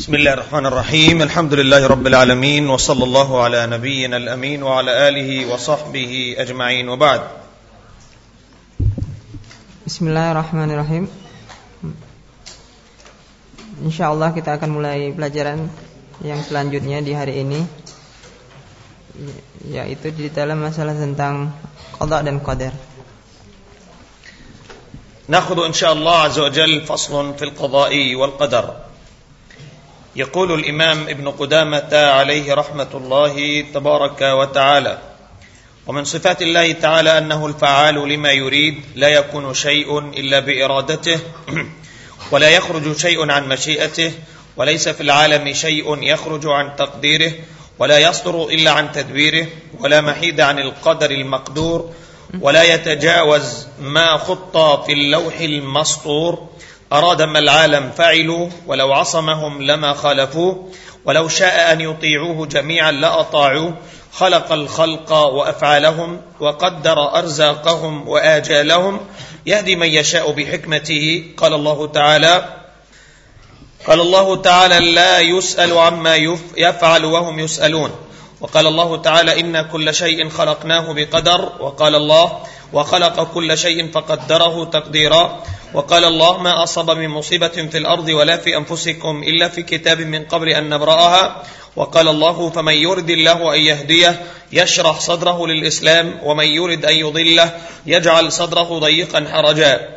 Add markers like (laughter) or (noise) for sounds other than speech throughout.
بسم الله الرحمن الرحيم الحمد لله رب العالمين وصلى الله على نبينا الأمين وعلى آله وصحبه أجمعين وبعد Bismillahirrahmanirrahim Insyaallah kita akan mulai pelajaran yang selanjutnya di hari ini Yaitu di dalam masalah tentang Qadha dan Qadar ناخذ إن شاء الله عز وجل فصل في القضاء والقدر يقول الإمام ابن قدامة عليه رحمة الله تبارك وتعالى ومن صفات الله تعالى أنه الفعال لما يريد لا يكون شيء إلا بإرادته (clears throat) ولا يخرج شيء عن مشيئته وليس في العالم شيء يخرج عن تقديره ولا يصدر إلا عن تدبيره ولا محيد عن القدر المقدور ولا يتجاوز ما خط في اللوح المسطور أراد ما العالم فعلوا ولو عصمهم لما خالفوه ولو شاء أن يطيعوه جميعا لأطاعوه. خلق الخلق وأفعالهم وقدر أرزاقهم وآجالهم. يهدي من يشاء بحكمته. قال الله تعالى قال الله تعالى لا يسأل عما يف- يفعل وهم يسألون. وقال الله تعالى إن كل شيء خلقناه بقدر. وقال الله وخلق كل شيء فقدره تقديرا. وقال الله ما أصاب من مصيبة في الأرض ولا في أنفسكم إلا في كتاب من قبل أن نبرأها. وقال الله فمن يرد الله أن يهديه يشرح صدره للإسلام ومن يرد أن يضله يجعل صدره ضيقا حرجا.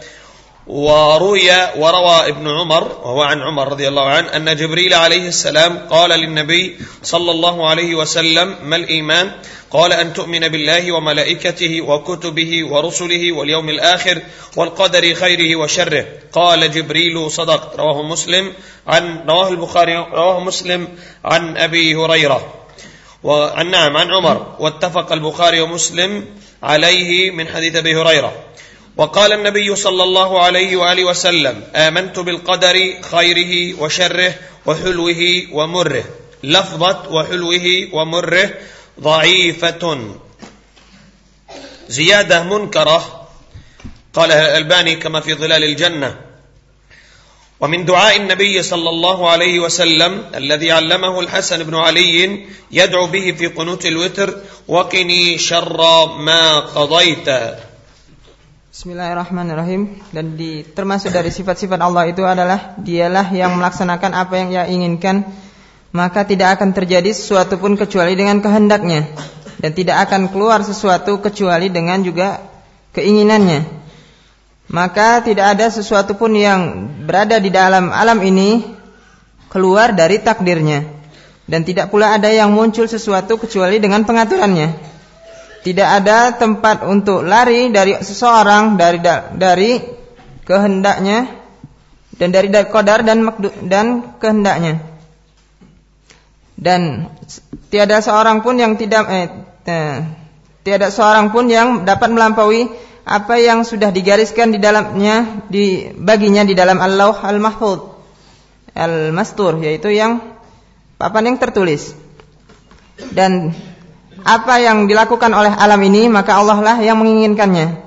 وروي وروى ابن عمر وهو عن عمر رضي الله عنه أن جبريل عليه السلام قال للنبي صلى الله عليه وسلم ما الإيمان؟ قال أن تؤمن بالله وملائكته وكتبه ورسله واليوم الآخر والقدر خيره وشره. قال جبريل صدقت رواه مسلم عن رواه البخاري رواه مسلم عن أبي هريرة. وعن نعم عن عمر. واتفق البخاري ومسلم عليه من حديث أبي هريرة. وقال النبي صلى الله عليه وآله وسلم آمنت بالقدر خيره وشره وحلوه ومره. لفظة وحلوه ومره ضعيفة. زيادة منكرة قالها الألباني كما في ظلال الجنة. ومن دعاء النبي صلى الله عليه وسلم الذي علمه الحسن بن علي يدعو به في قنوت الوتر وقني شر ما قضيت. Bismillahirrahmanirrahim. Dan di, termasuk dari sifat-sifat Allah itu adalah Dialah yang melaksanakan apa yang ia inginkan. Maka tidak akan terjadi sesuatu pun kecuali dengan kehendaknya. Dan tidak akan keluar sesuatu kecuali dengan juga keinginannya. Maka tidak ada sesuatu pun yang berada di dalam alam ini Keluar dari takdirnya. Dan tidak pula ada yang muncul sesuatu kecuali dengan pengaturannya tidak ada tempat untuk lari dari seseorang dari dari kehendaknya dan dari kodar dan dan kehendaknya. Dan tiada seorang pun yang tidak eh, eh, tiada seorang pun yang dapat melampaui apa yang sudah digariskan di dalamnya di baginya di dalam Allah al-Mahfuz al-Mastur yaitu yang papan yang tertulis. Dan apa yang dilakukan oleh alam ini maka Allah lah yang menginginkannya.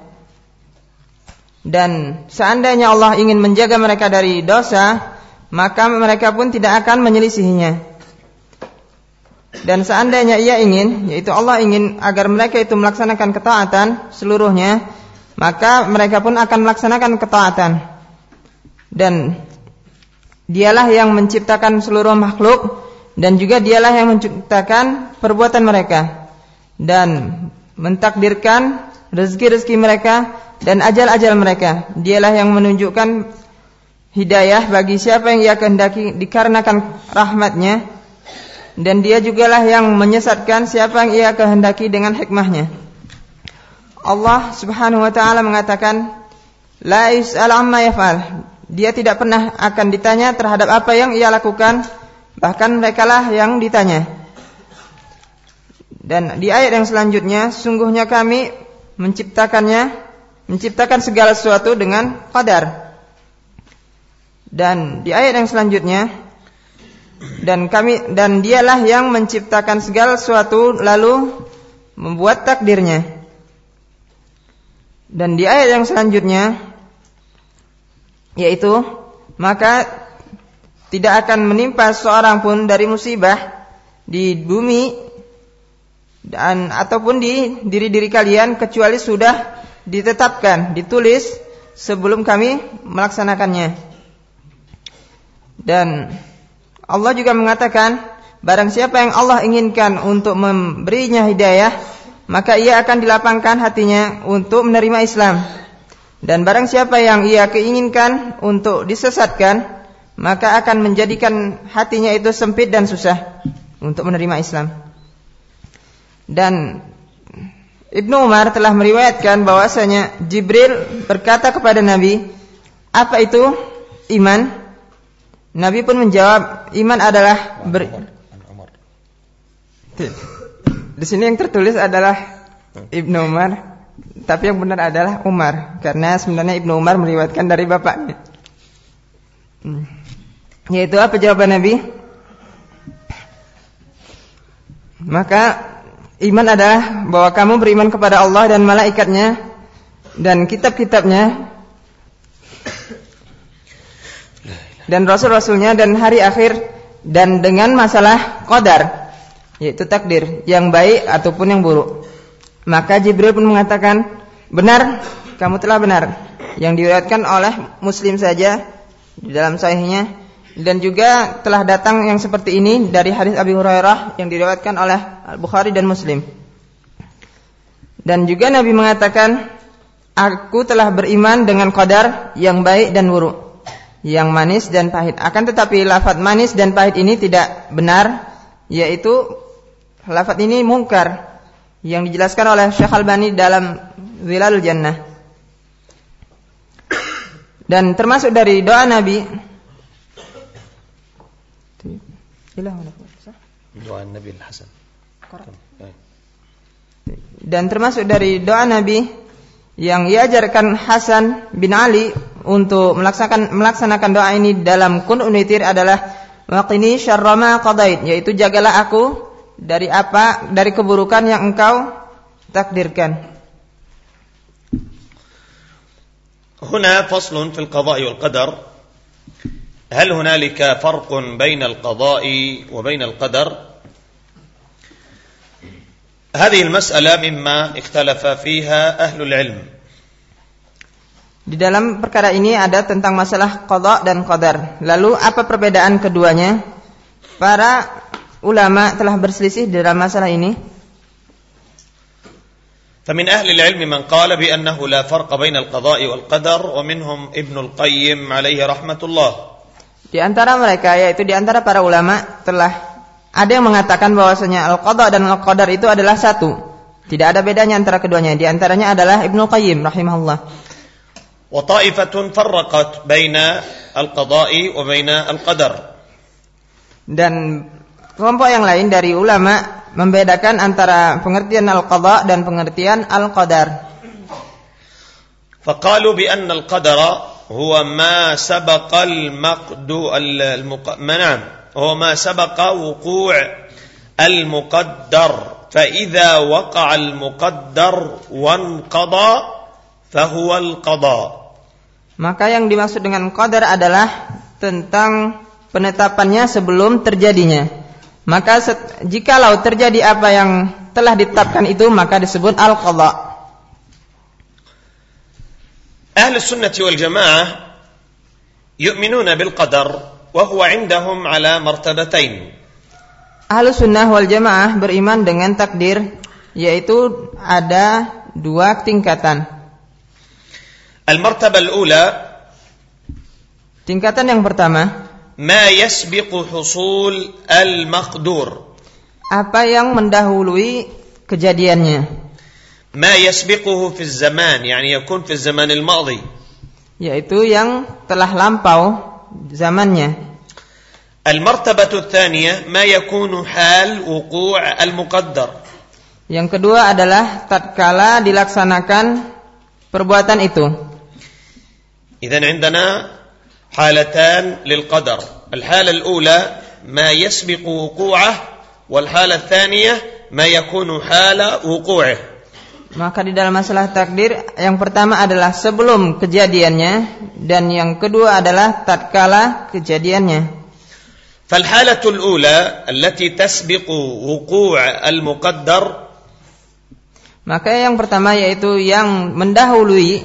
Dan seandainya Allah ingin menjaga mereka dari dosa maka mereka pun tidak akan menyelisihinya. Dan seandainya ia ingin yaitu Allah ingin agar mereka itu melaksanakan ketaatan seluruhnya maka mereka pun akan melaksanakan ketaatan. Dan dialah yang menciptakan seluruh makhluk dan juga dialah yang menciptakan perbuatan mereka dan mentakdirkan rezeki-rezeki mereka dan ajal-ajal mereka. Dialah yang menunjukkan hidayah bagi siapa yang ia kehendaki dikarenakan rahmatnya dan dia jugalah yang menyesatkan siapa yang ia kehendaki dengan hikmahnya. Allah Subhanahu wa taala mengatakan la yus'al amma yaf'al. Dia tidak pernah akan ditanya terhadap apa yang ia lakukan, bahkan merekalah yang ditanya. Dan di ayat yang selanjutnya, sungguhnya kami menciptakannya, menciptakan segala sesuatu dengan qadar. Dan di ayat yang selanjutnya, dan kami dan dialah yang menciptakan segala sesuatu lalu membuat takdirnya. Dan di ayat yang selanjutnya yaitu maka tidak akan menimpa seorang pun dari musibah di bumi dan ataupun di diri-diri kalian kecuali sudah ditetapkan, ditulis sebelum kami melaksanakannya. Dan Allah juga mengatakan, barang siapa yang Allah inginkan untuk memberinya hidayah, maka ia akan dilapangkan hatinya untuk menerima Islam. Dan barang siapa yang ia keinginkan untuk disesatkan, maka akan menjadikan hatinya itu sempit dan susah untuk menerima Islam. Dan Ibnu Umar telah meriwayatkan bahwasanya Jibril berkata kepada Nabi, "Apa itu iman?" Nabi pun menjawab, "Iman adalah ber Di sini yang tertulis adalah Ibnu Umar tapi yang benar adalah Umar karena sebenarnya Ibnu Umar meriwayatkan dari bapaknya. Hmm. Yaitu apa jawaban Nabi? Maka iman adalah bahwa kamu beriman kepada Allah dan malaikatnya dan kitab-kitabnya dan rasul-rasulnya dan hari akhir dan dengan masalah qadar yaitu takdir yang baik ataupun yang buruk. Maka Jibril pun mengatakan, "Benar, kamu telah benar." Yang diriwayatkan oleh Muslim saja di dalam sahihnya dan juga telah datang yang seperti ini dari hadis Abi Hurairah yang diriwayatkan oleh Al-Bukhari dan Muslim. Dan juga Nabi mengatakan, "Aku telah beriman dengan qadar yang baik dan buruk, yang manis dan pahit." Akan tetapi lafaz manis dan pahit ini tidak benar, yaitu lafaz ini mungkar yang dijelaskan oleh Syekh Albani dalam Zilalul Jannah. Dan termasuk dari doa Nabi Doa Nabi Hasan. Dan termasuk dari doa Nabi yang diajarkan Hasan bin Ali untuk melaksanakan melaksanakan doa ini dalam kun unitir adalah waqini syarra ma qadait yaitu jagalah aku dari apa dari keburukan yang engkau takdirkan. هنا فصل في القضاء والقدر هل هنالك فرق بين القضاء وبين القدر هذه المسألة مما اختلف فيها أهل العلم Di dalam perkara ini ada tentang masalah qada dan qadar. Lalu apa perbedaan keduanya? Para ulama telah berselisih dalam masalah ini. فمن أهل العلم من قال بأنه لا فرق بين القضاء والقدر ومنهم ابن القيم عليه رحمة الله Di antara mereka yaitu di antara para ulama telah ada yang mengatakan bahwasanya al-qada dan al-qadar itu adalah satu. Tidak ada bedanya antara keduanya. Di antaranya adalah Ibnu Qayyim rahimahullah. Wa ta'ifatun farraqat baina al-qada'i wa baina al-qadar. Dan kelompok yang lain dari ulama membedakan antara pengertian al-qada dan pengertian al-qadar. Faqalu bi anna al-qadara هو ما سبق المقد نعم هو ما سبق وقوع المقدر فإذا وقع المقدر وانقضى فهو القضاء Maka yang dimaksud dengan qadar adalah tentang penetapannya sebelum terjadinya. Maka jikalau terjadi apa yang telah ditetapkan itu maka disebut al-qadha. أهل السنة والجماعة يؤمنون بالقدر وهو عندهم على مرتبتين Ahlu sunnah wal jamaah beriman dengan takdir yaitu ada dua tingkatan. المرتبة الأولى Tingkatan yang pertama ما يسبق حصول المقدور apa yang mendahului kejadiannya ما يسبقه في الزمان يعني يكون في الزمان الماضي. Yaitu yang telah lampau zamannya. المرتبة الثانية ما يكون حال وقوع المقدر. Yang kedua adalah tatkala dilaksanakan perbuatan itu. إذا عندنا حالتان للقدر. الحالة الأولى ما يسبق وقوعه والحالة الثانية ما يكون حال وقوعه. Maka di dalam masalah takdir yang pertama adalah sebelum kejadiannya dan yang kedua adalah tatkala kejadiannya. فالحالة الأولى التي تسبق وقوع المقدر Maka yang pertama yaitu yang mendahului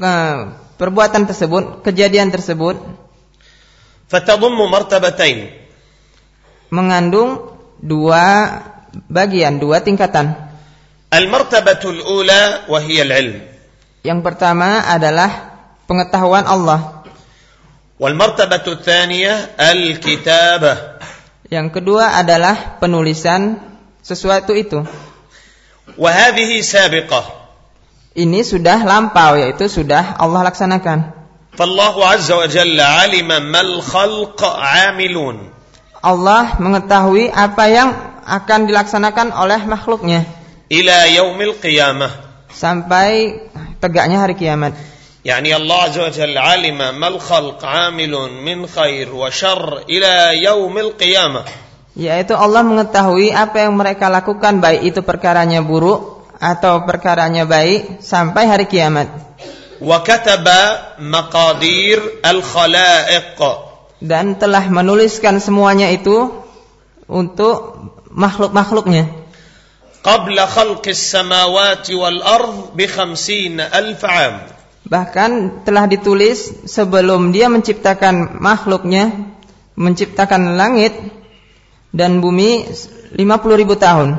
eh, perbuatan tersebut, kejadian tersebut فتضم مرتبتين mengandung dua bagian, dua tingkatan. المرتبة الأولى وهي العلم Yang pertama adalah pengetahuan Allah. والمرتبة الثانية الكتابة Yang kedua adalah penulisan sesuatu itu. وهذه سابقة Ini sudah lampau yaitu sudah Allah laksanakan. فالله عز وجل علم ما الخلق عاملون Allah mengetahui apa yang akan dilaksanakan oleh makhluknya إلى يوم القيامة sampai tegaknya hari kiamat. يعني الله عز وجل علم ما الخلق عامل من خير وشر إلى يوم القيامة Yaitu Allah mengetahui apa yang mereka lakukan baik itu perkaranya buruk atau perkaranya baik sampai hari kiamat. وكتب مقادير الخلائق Dan telah menuliskan semuanya itu untuk makhluk-makhluknya. qabla khalqis samawati wal ard bi khamsina alf am. Bahkan telah ditulis sebelum dia menciptakan makhluknya, menciptakan langit dan bumi 50.000 tahun.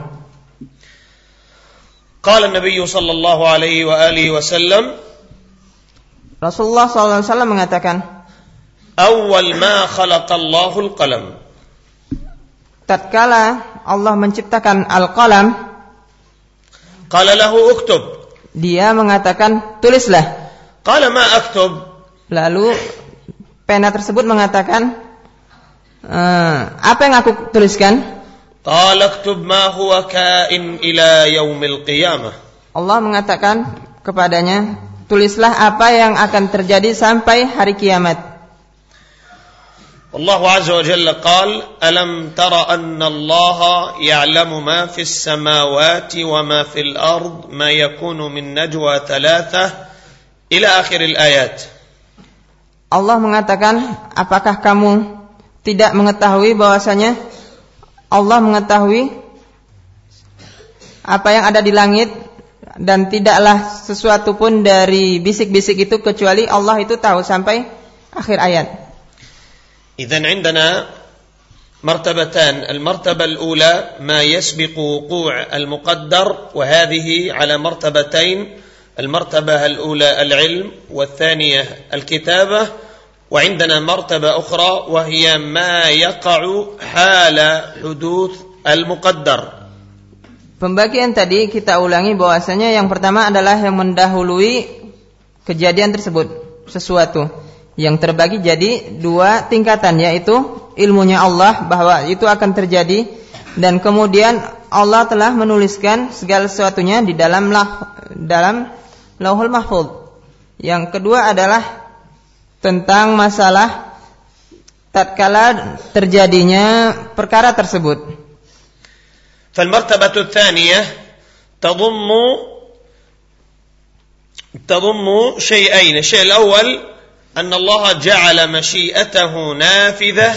Qala Nabi sallallahu alaihi wa alihi wasallam Rasulullah sallallahu alaihi wasallam mengatakan Awal ma khalaqallahu al-qalam Tatkala Allah menciptakan al-qalam Qala lahu uktub. Dia mengatakan, tulislah. Qala ma aktub. Lalu pena tersebut mengatakan, ehm, apa yang aku tuliskan? Qala aktub ma huwa kain ila yaumil qiyamah. Allah mengatakan kepadanya, tulislah apa yang akan terjadi sampai hari kiamat. والله عز وجل قال ألم تر أن الله يعلم ما في السماوات وما في الأرض ما يكون من نجوى ثلاثة إلى آخر الآيات Allah mengatakan, apakah kamu tidak mengetahui bahwasanya Allah mengetahui apa yang ada di langit dan tidaklah sesuatu pun dari bisik-bisik itu kecuali Allah itu tahu sampai akhir ayat. إذا عندنا مرتبتان المرتبة الأولى ما يسبق وقوع المقدر وهذه على مرتبتين المرتبة الأولى العلم والثانية الكتابة وعندنا مرتبة أخرى وهي ما يقع حال حدوث المقدر. Pembagian tadi kita ulangi bahwasanya yang pertama adalah yang mendahului kejadian tersebut sesuatu. yang terbagi jadi dua tingkatan yaitu ilmunya Allah bahwa itu akan terjadi dan kemudian Allah telah menuliskan segala sesuatunya di dalam lah, dalam Lauhul Mahfuz. Yang kedua adalah tentang masalah tatkala terjadinya perkara tersebut. فالمرتبة الثانية تضم تضم شيئين الشيء الأول أن الله جعل مشيئته نافذة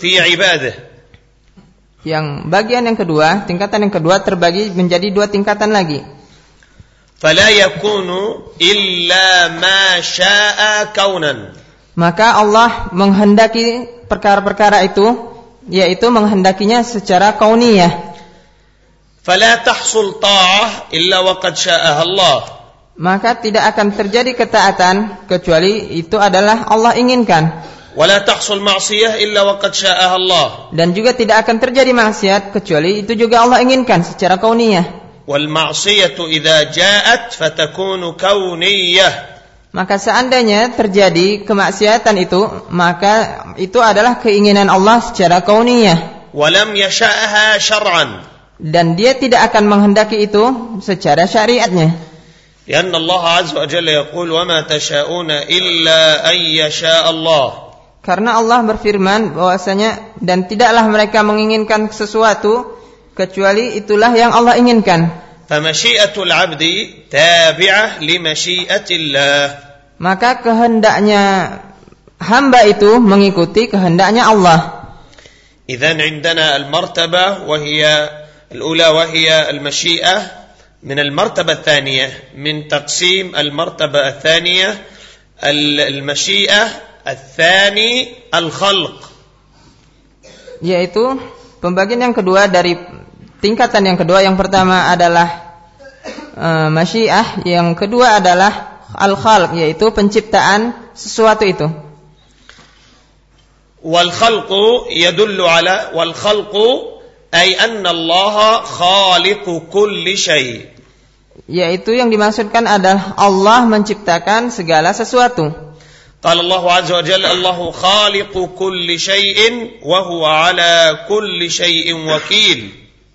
في عباده Yang bagian yang kedua, tingkatan yang kedua terbagi menjadi dua tingkatan lagi. فلا يكون إلا ما شاء كونا Maka Allah menghendaki perkara-perkara itu yaitu menghendakinya secara kauniyah. فلا تحصل طاعة إلا وقد شاءها الله Maka tidak akan terjadi ketaatan kecuali itu adalah Allah inginkan ولا تحصل معصية إلا وقد شاءها الله dan juga tidak akan terjadi maksiat kecuali itu juga Allah inginkan secara kauniyah. والمعصية إذا جاءت فتكون كونية Maka seandainya terjadi kemaksiatan itu, maka itu adalah keinginan Allah secara kauniyah ولم يشاءها شرعا dan dia tidak akan menghendaki itu secara syariatnya. لأن الله عز وجل يقول وما تشاءون إلا أن يشاء الله Karena Allah berfirman bahwasanya dan tidaklah mereka menginginkan sesuatu kecuali itulah yang Allah inginkan. فمشيئة العبد تابعة لمشيئة الله Maka kehendaknya hamba itu mengikuti kehendaknya Allah. إذا عندنا المرتبة وهي الأولى وهي المشيئة من المرتبة الثانية من تقسيم المرتبة الثانية المشيئة الثاني الخلق yaitu pembagian yang kedua dari tingkatan yang kedua yang pertama adalah uh, masyiah yang kedua adalah al-khalq yaitu penciptaan sesuatu itu wal khalqu yadullu ala wal khalqu ay anna Allah khaliqu kulli syai yaitu yang dimaksudkan adalah Allah menciptakan segala sesuatu قال الله عز وجل الله خالق كل شيء وهو على كل شيء وكيل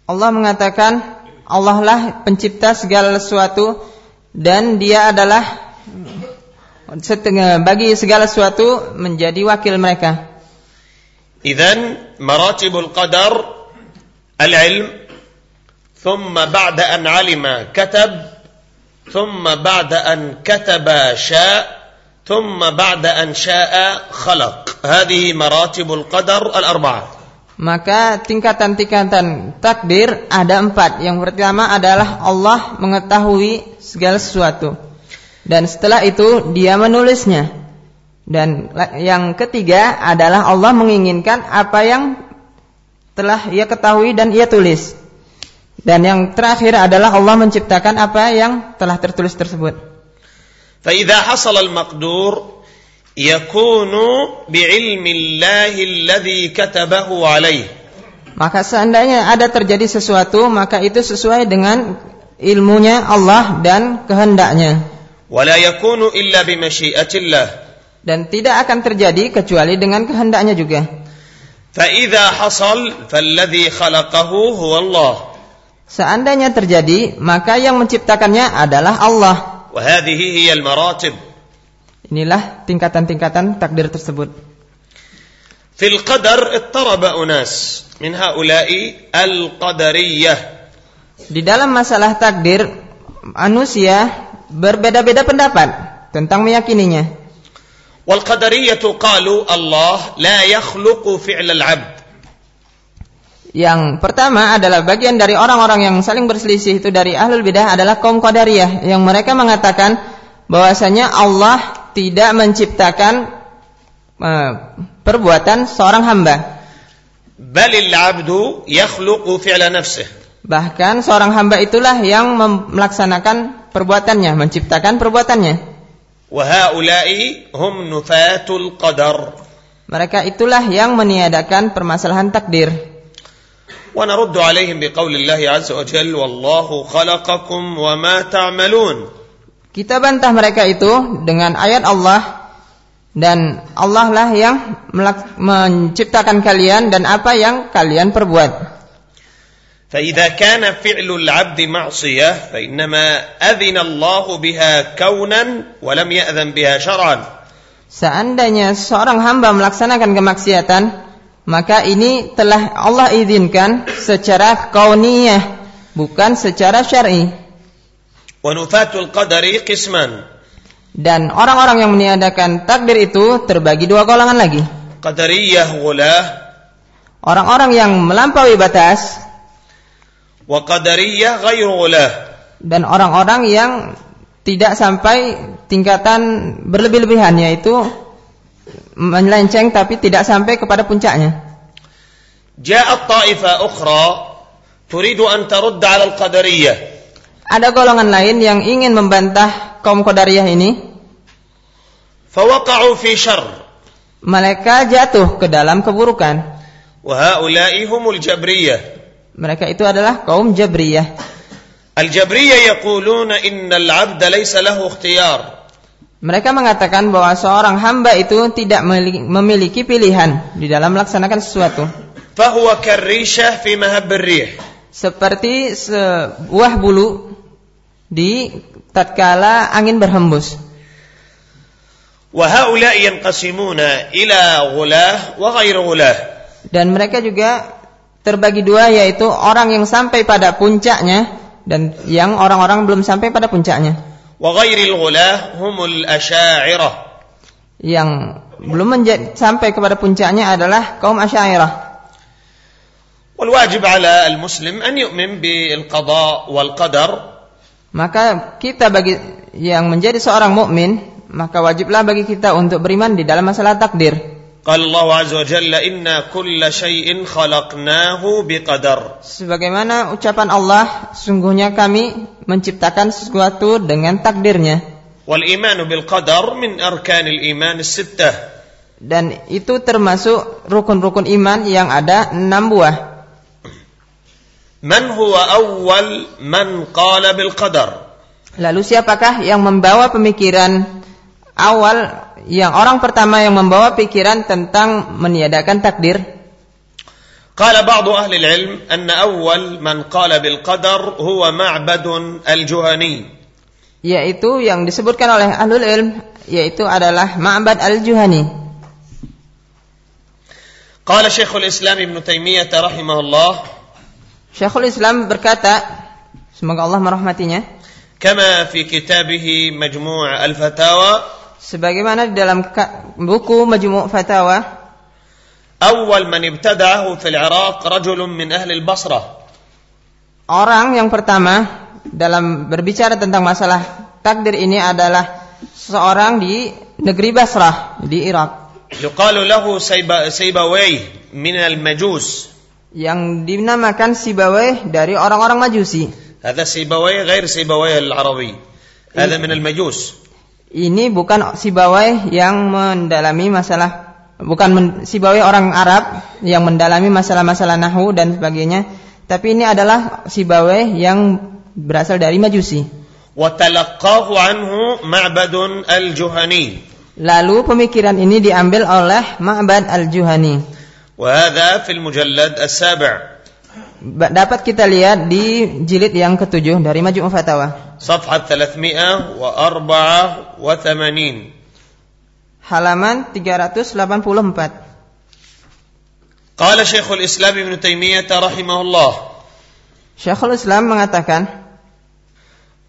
Allah mengatakan Allah lah pencipta segala sesuatu dan dia adalah setengah bagi segala sesuatu menjadi wakil mereka. إذن مراتب القدر العلم ثم بعد أن علم كتب ثم بعد أن كتب شاء ثم بعد أن شاء خلق هذه مراتب القدر الأربعة maka tingkatan-tingkatan takdir ada empat. Yang pertama adalah Allah mengetahui segala sesuatu. Dan setelah itu dia menulisnya. Dan yang ketiga adalah Allah menginginkan apa yang telah ia ketahui dan ia tulis. Dan yang terakhir adalah Allah menciptakan apa yang telah tertulis tersebut. فإذا حصل المقدور يكون بعلم الله الذي كتبه عليه maka seandainya ada terjadi sesuatu maka itu sesuai dengan ilmunya Allah dan kehendaknya ولا يكون إلا بمشيئة الله dan tidak akan terjadi kecuali dengan kehendaknya juga فإذا حصل فالذي خلقه هو الله seandainya terjadi maka yang menciptakannya adalah Allah وهذه هي المراتب Inilah tingkatan-tingkatan takdir tersebut. في القدر اضطرب أناس من هؤلاء القدرية Di dalam masalah takdir, manusia berbeda-beda pendapat tentang meyakininya. والقدرية قالوا الله لا يخلق فعل العبد Yang pertama adalah bagian dari orang-orang yang saling berselisih itu dari ahlul bidah adalah kaum qadariyah yang mereka mengatakan bahwasanya Allah tidak menciptakan uh, perbuatan seorang hamba. بل العبد يخلق فعل نفسه Bahkan seorang hamba itulah yang melaksanakan perbuatannya, menciptakan perbuatannya. Mereka itulah yang meniadakan permasalahan takdir. Kita bantah mereka itu dengan ayat Allah dan Allah lah yang menciptakan kalian dan apa yang kalian perbuat. فإذا كان فعل العبد معصية فإنما أذن الله بها كونا ولم يأذن بها شرعا. Seandainya seorang hamba melaksanakan kemaksiatan, maka ini telah Allah izinkan secara kauniyah bukan secara syar'i. Wanufatul qadari qisman. Dan orang-orang yang meniadakan takdir itu terbagi dua golongan lagi. Qadariyah ghulah. Orang-orang yang melampaui batas. Wa qadariyah ghairu. Dan orang-orang yang tidak sampai tingkatan berlebih-lebihan yaitu melenceng tapi tidak sampai kepada puncaknya. Ja'at ta'ifa ukhra turidu an tarudd 'ala al-qadariyah. Ada golongan lain yang ingin membantah kaum Qadariyah ini. Fawaqa'u fi syarr. Mereka jatuh ke dalam keburukan. Wa ha'ula'i humul jabriyah. Mereka itu adalah kaum Jabriyah. Al-Jabriyah yaquluna innal 'abda laysa lahu ikhtiyar. Mereka mengatakan bahwa seorang hamba itu tidak memiliki pilihan di dalam melaksanakan sesuatu. Fahuwa karrishah fi Seperti sebuah bulu di tatkala angin berhembus. Dan mereka juga terbagi dua yaitu orang yang sampai pada puncaknya dan yang orang-orang belum sampai pada puncaknya. وغير الغلاة هم الأشاعرة yang belum sampai kepada puncaknya adalah kaum Asy'ariyah. والواجب على المسلم أن يؤمن بالقضاء والقدر Maka kita bagi yang menjadi seorang mukmin, maka wajiblah bagi kita untuk beriman di dalam masalah takdir. قال الله عز وجل إن كل شيء خلقناه بقدر. Sebagaimana ucapan Allah, sungguhnya kami menciptakan sesuatu dengan takdirnya. والإيمان بالقدر من أركان الإيمان الستة. Dan itu termasuk rukun-rukun iman yang ada enam buah. من هو أول من قال بالقدر؟ Lalu siapakah yang membawa pemikiran awal yang orang pertama yang membawa pikiran tentang meniadakan takdir? قال بعض أهل العلم أن أول من قال بالقدر هو معبد الجهني Yaitu yang disebutkan oleh ahlul ilm yaitu adalah Ma'bad al-Juhani. قال شيخ الإسلام ابن تيمية رحمه الله Syekhul Islam berkata, semoga Allah merahmatinya, كما في كتابه مجموع الفتاوى sebagaimana di dalam ka- buku Majmu' Fatawa أول من ابتدعه في العراق رجل من أهل البصرة orang yang pertama dalam berbicara tentang masalah takdir ini adalah seorang di negeri Basrah di Irak يقال له سيب- سيبويه من المجوس yang dinamakan Sibaweh dari orang-orang Majusi. هذا سيبويه غير سيبويه العربي هذا من المجوس Ini bukan Sibaweh yang mendalami masalah bukan men, Sibaweh orang Arab yang mendalami masalah-masalah nahu dan sebagainya, tapi ini adalah Sibaweh yang berasal dari Majusi. وتلقاه عنه معبد الجهني Lalu pemikiran ini diambil oleh Ma'bad al-Juhani. وهذا في المجلد السابع Ba- Dapat kita lihat di jilid yang ketujuh dari Majmu' Fatawa. صفحة 384 Halaman 384. قال شيخ الإسلام ابن تيمية رحمه الله Syekhul Islam mengatakan,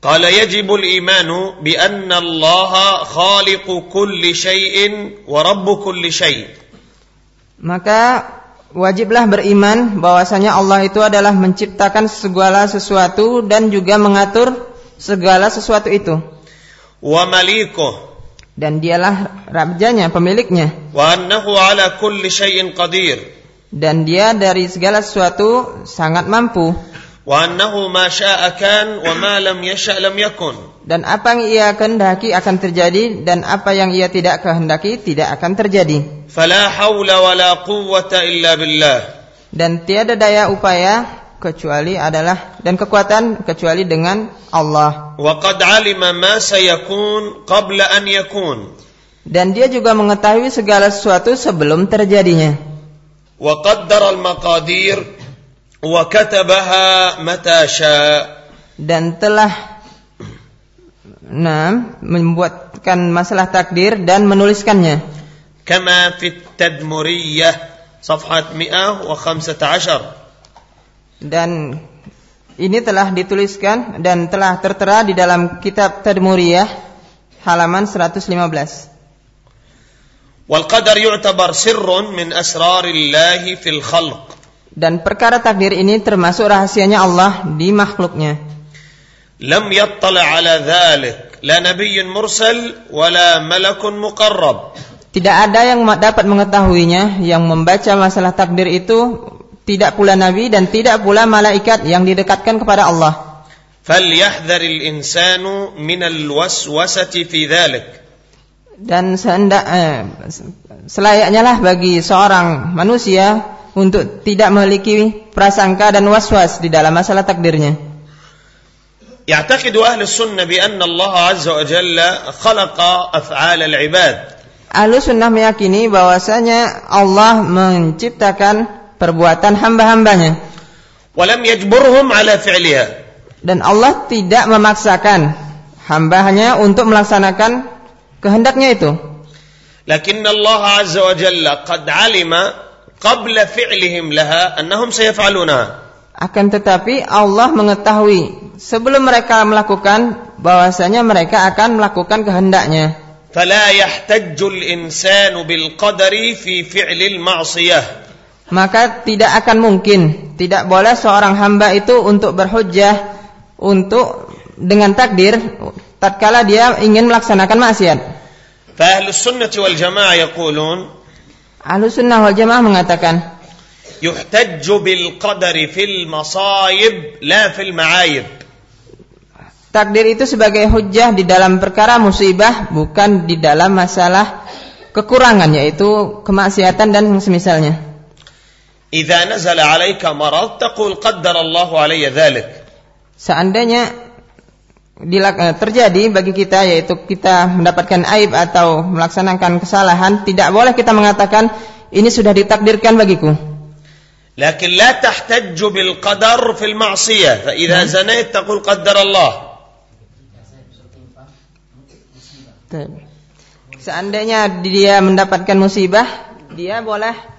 قال يجب الإيمان بأن الله خالق كل شيء ورب كل شيء maka wajiblah beriman bahwasanya Allah itu adalah menciptakan segala sesuatu dan juga mengatur segala sesuatu itu. Wa maliku dan dialah rabjanya pemiliknya. Wa annahu ala kulli syai'in qadir. Dan dia dari segala sesuatu sangat mampu. Wa annahu ma syaa kan wa ma lam yasha lam yakun. Dan apa yang ia kehendaki akan terjadi dan apa yang ia tidak kehendaki tidak akan terjadi. Fala haula wala quwwata illa billah. Dan tiada daya upaya kecuali adalah dan kekuatan kecuali dengan Allah. وقد علم ما سيكون قبل أن يكون Dan dia juga mengetahui segala sesuatu sebelum terjadinya. وقدر المقادير وكتبها متى شاء dan telah nah, membuatkan masalah takdir dan menuliskannya كما في التدمرية صفحة 115 dan ini telah dituliskan dan telah tertera di dalam kitab Tadmuriyah halaman 115 والقدر يعتبر سر من أسرار الله في الخلق dan perkara takdir ini termasuk rahasianya Allah di makhluknya لم يطلع على ذلك لا نبي مرسل ولا ملك مقرب tidak ada yang ma- dapat mengetahuinya yang membaca masalah takdir itu tidak pula nabi dan tidak pula malaikat yang didekatkan kepada Allah فليحذر الإنسان من الوسوسة في ذلك dan sehendak eh, selayaknya lah bagi seorang manusia untuk tidak memiliki prasangka dan was-was di dalam masalah takdirnya. يعتقد أهل السنة بأن الله عز وجل خلق أفعال العباد Ahlu sunnah meyakini bahwasanya Allah menciptakan perbuatan hamba-hambanya ولم يجبرهم على فعلها dan Allah tidak memaksakan hambanya untuk melaksanakan kehendaknya itu. لكن الله عز وجل قد علم قبل فعلهم لها أنهم سيفعلونها Akan tetapi Allah mengetahui sebelum mereka melakukan bahwasanya mereka akan melakukan kehendaknya. فلا يحتج الإنسان بالقدر في فعل المعصية Maka tidak akan mungkin tidak boleh seorang hamba itu untuk berhujjah untuk dengan takdir tatkala dia ingin melaksanakan maksiat. فأهل السنة والجماعة يقولون Ahlu sunnah wal jamaah mengatakan يحتج بالقدر في المصايب لا في المعايب takdir itu sebagai hujjah di dalam perkara musibah bukan di dalam masalah kekurangan yaitu kemaksiatan dan semisalnya. إذا نزل عليك مرض تقول قدر الله علي ذلك Seandainya dilak- eh, terjadi bagi kita yaitu kita mendapatkan aib atau melaksanakan kesalahan, tidak boleh kita mengatakan ini sudah ditakdirkan bagiku. لكن لا تحتج بالقدر في المعصية فإذا زنيت تقول قدر الله Seandainya dia mendapatkan musibah, dia boleh melak-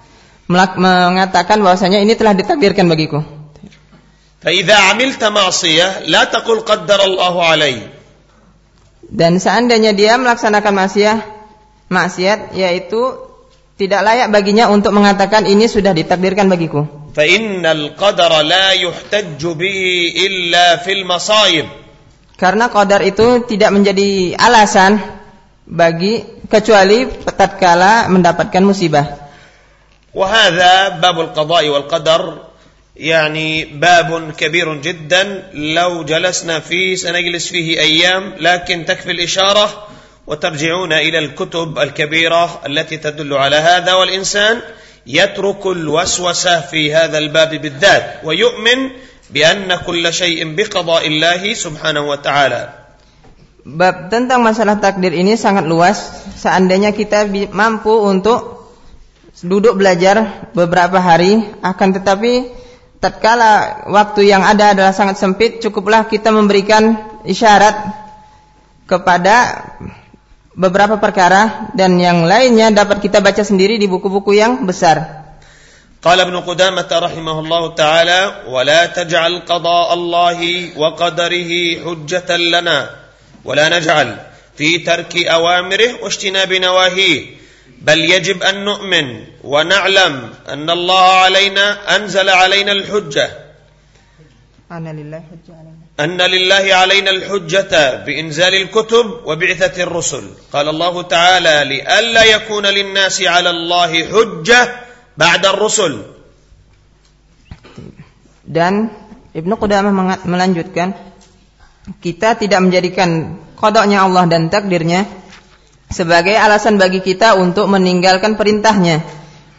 mengatakan bahwasanya ini telah ditakdirkan bagiku. فإذا عملت معصية لا تقل قدر الله علي Dan seandainya dia melaksanakan maksiat, maksiat yaitu tidak layak baginya untuk mengatakan ini sudah ditakdirkan bagiku. فإن القدر لا يحتج به إلا في المصايب Karena qadar itu tidak menjadi alasan bagi kecuali tatkala mendapatkan musibah. وهذا باب القضاء والقدر يعني باب كبير جدا. لو جلسنا فيه سنجلس فيه أيام لكن تكفي الإشارة وترجعون إلى الكتب الكبيرة التي تدل على هذا. والإنسان يترك الوسوسة في هذا الباب بالذات ويؤمن بأن كل شيء بقضاء الله سبحانه وتعالى. Bab tentang masalah takdir ini sangat luas. Seandainya kita mampu untuk duduk belajar beberapa hari, akan tetapi tatkala waktu yang ada adalah sangat sempit, cukuplah kita memberikan isyarat kepada beberapa perkara dan yang lainnya dapat kita baca sendiri di buku-buku yang besar. قال ابن قدامة رحمه الله تعالى: ولا تجعل قضاء الله وقدره حجة لنا، ولا نجعل في ترك أوامره واجتناب نواهيه، بل يجب أن نؤمن ونعلم أن الله علينا أنزل علينا الحجة، Ana lillahi hujjah alaina. أن لله علينا الحجة بإنزال الكتب وبعثة الرسل، قال الله تعالى: لئلا يكون للناس على الله حجة بعد الرسل. Dan Ibnu Qudamah melanjutkan kita tidak menjadikan kodoknya Allah dan takdirnya sebagai alasan bagi kita untuk meninggalkan perintahnya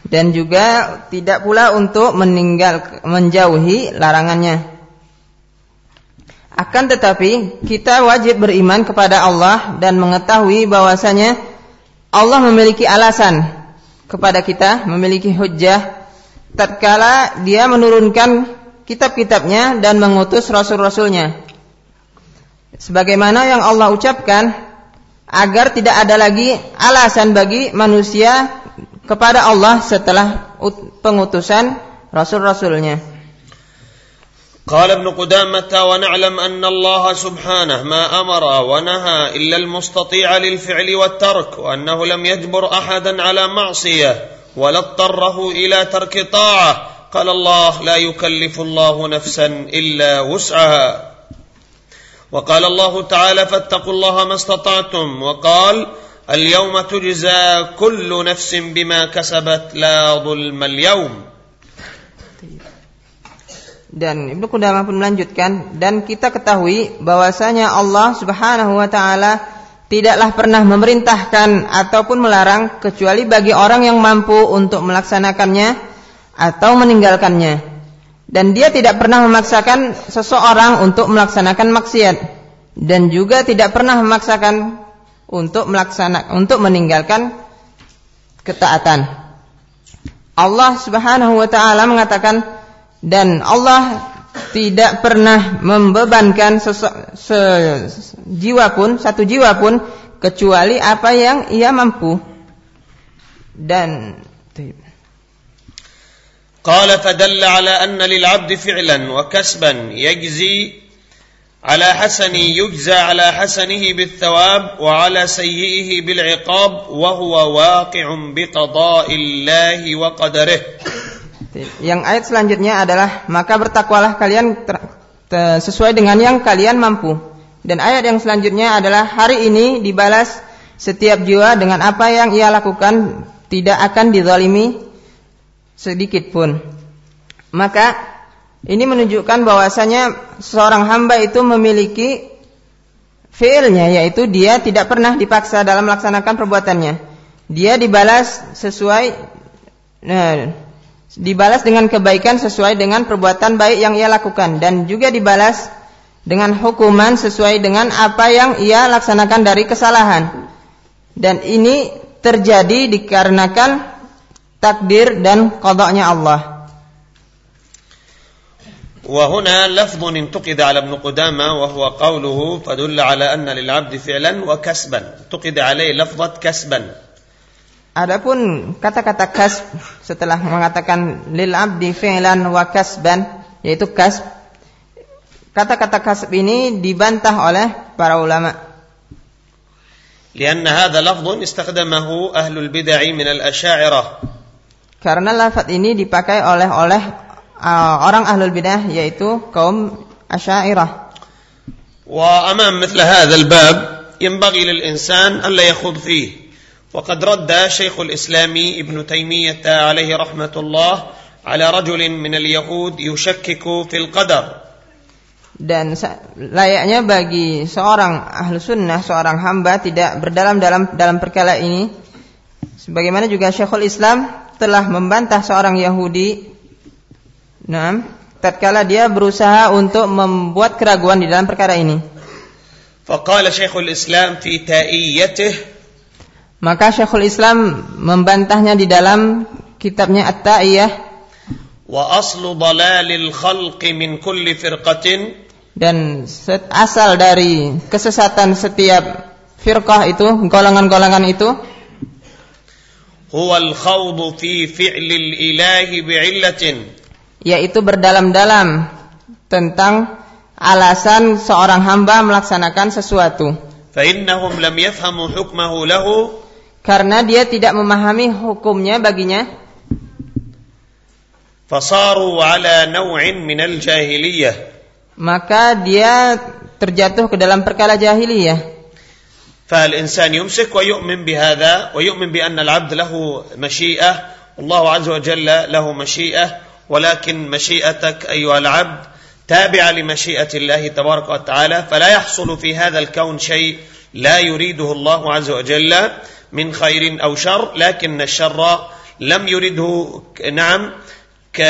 dan juga tidak pula untuk meninggal menjauhi larangannya. Akan tetapi kita wajib beriman kepada Allah dan mengetahui bahwasanya Allah memiliki alasan kepada kita, memiliki hujjah tatkala dia menurunkan kitab-kitabnya dan mengutus rasul-rasulnya. Sebagaimana yang Allah ucapkan agar tidak ada lagi alasan bagi manusia kepada Allah setelah ut- pengutusan rasul-rasulnya. قال ابن قدامة ونعلم أن الله سبحانه ما أمر ونهى إلا المستطيع للفعل والترك وأنه لم يجبر أحدا على معصية ولا اضطره إلى ترك طاعة قال الله لا يكلف الله نفسا إلا وسعها وقال الله تعالى فاتقوا الله ما استطعتم وقال اليوم تجزى كل نفس بما كسبت لا ظلم اليوم Dan Ibnu Qudamah pun melanjutkan dan kita ketahui bahwasanya Allah Subhanahu wa taala tidaklah pernah memerintahkan ataupun melarang kecuali bagi orang yang mampu untuk melaksanakannya atau meninggalkannya. Dan dia tidak pernah memaksakan seseorang untuk melaksanakan maksiat dan juga tidak pernah memaksakan untuk melaksanakan untuk meninggalkan ketaatan. Allah Subhanahu wa taala mengatakan dan Allah tidak pernah membebankan sese- se- jiwa pun satu jiwa pun kecuali apa yang ia mampu dan قال فدل على أن للعبد فعلا وكسبا يجزي على حسن يجزى على حسنه بالثواب وعلى سيئه بالعقاب وهو واقع بقضاء الله وقدره Yang ayat selanjutnya adalah maka bertakwalah kalian ter, ter, sesuai dengan yang kalian mampu. Dan ayat yang selanjutnya adalah hari ini dibalas setiap jiwa dengan apa yang ia lakukan tidak akan dizalimi sedikit pun. Maka ini menunjukkan bahwasanya seorang hamba itu memiliki fiilnya yaitu dia tidak pernah dipaksa dalam melaksanakan perbuatannya. Dia dibalas sesuai nah, dibalas dengan kebaikan sesuai dengan perbuatan baik yang ia lakukan dan juga dibalas dengan hukuman sesuai dengan apa yang ia laksanakan dari kesalahan. Dan ini terjadi dikarenakan takdir dan kodoknya Allah. وهنا لفظ انتقد على ابن قدامة وهو قوله فدل على أن للعبد فعلا وكسبا انتقد عليه لفظة كسبا Adapun kata-kata kasb setelah mengatakan lil abdi fi'lan wa kasban yaitu kasb kata-kata kasb ini dibantah oleh para ulama لأن هذا لفظ استخدمه أهل البدع من الأشاعرة karena lafaz ini dipakai oleh oleh uh, orang ahlul bidah yaitu kaum asy'ariyah وأمام مثل هذا الباب ينبغي للإنسان ألا يخوض فيه وقد رد شيخ الإسلام ابن تيمية عليه رحمة الله على رجل من اليهود يشكك في القدر dan layaknya bagi seorang ahlu sunnah, seorang hamba tidak berdalam dalam dalam perkara ini. Sebagaimana juga Syekhul Islam telah membantah seorang Yahudi Nah, tatkala dia berusaha untuk membuat keraguan di dalam perkara ini. Faqala Syekhul Islam fi ta'iyyatih Maka Syekhul Islam membantahnya di dalam kitabnya At-Ta'iyah. Wa aslu dalalil khalqi min kulli firqatin dan asal dari kesesatan setiap firqah itu, golongan-golongan itu huwa al-khawdu fi fi'lil ilahi bi'illatin. Yaitu berdalam-dalam tentang alasan seorang hamba melaksanakan sesuatu. Fa'innahum lam yafhamu hukmahu lahu. Karena dia tidak memahami hukumnya baginya. Fasaru ala naw'in minal jahiliyah. Maka dia terjatuh ke dalam perkara jahiliyah. فالإنسان يمسك ويؤمن بهذا ويؤمن بأن العبد له مشيئة الله عز وجل له مشيئة ولكن مشيئتك أيها العبد تابعة لمشيئة الله تبارك وتعالى فلا يحصل في هذا الكون شيء لا يريده الله عز وجل من خير أو شر لكن الشر لم يرده نعم ك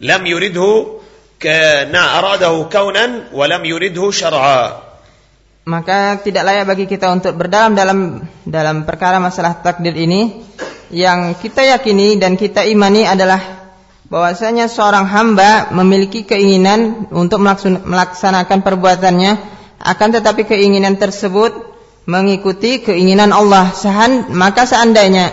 لم يرده ك نعم أراده كونا ولم يرده شرعا. Maka tidak layak bagi kita untuk berdalam dalam dalam perkara masalah takdir ini. Yang kita yakini dan kita imani adalah bahwasanya seorang hamba memiliki keinginan untuk melaksanakan perbuatannya. Akan tetapi keinginan tersebut mengikuti keinginan Allah. Sehan, maka seandainya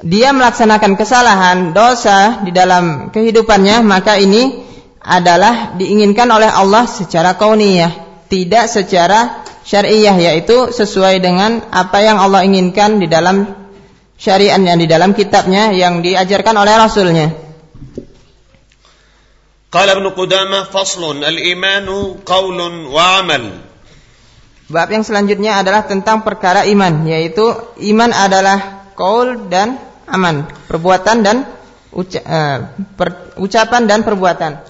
dia melaksanakan kesalahan dosa di dalam kehidupannya maka ini adalah diinginkan oleh Allah secara kauniyah tidak secara syariah yaitu sesuai dengan apa yang Allah inginkan di dalam syariatnya di dalam kitabnya yang diajarkan oleh rasulnya. Qala Ibnu Qudamah faslun al-imanu qaulun wa amal. Bab yang selanjutnya adalah tentang perkara iman yaitu iman adalah qaul dan aman, perbuatan dan uca uh, per ucapan dan perbuatan.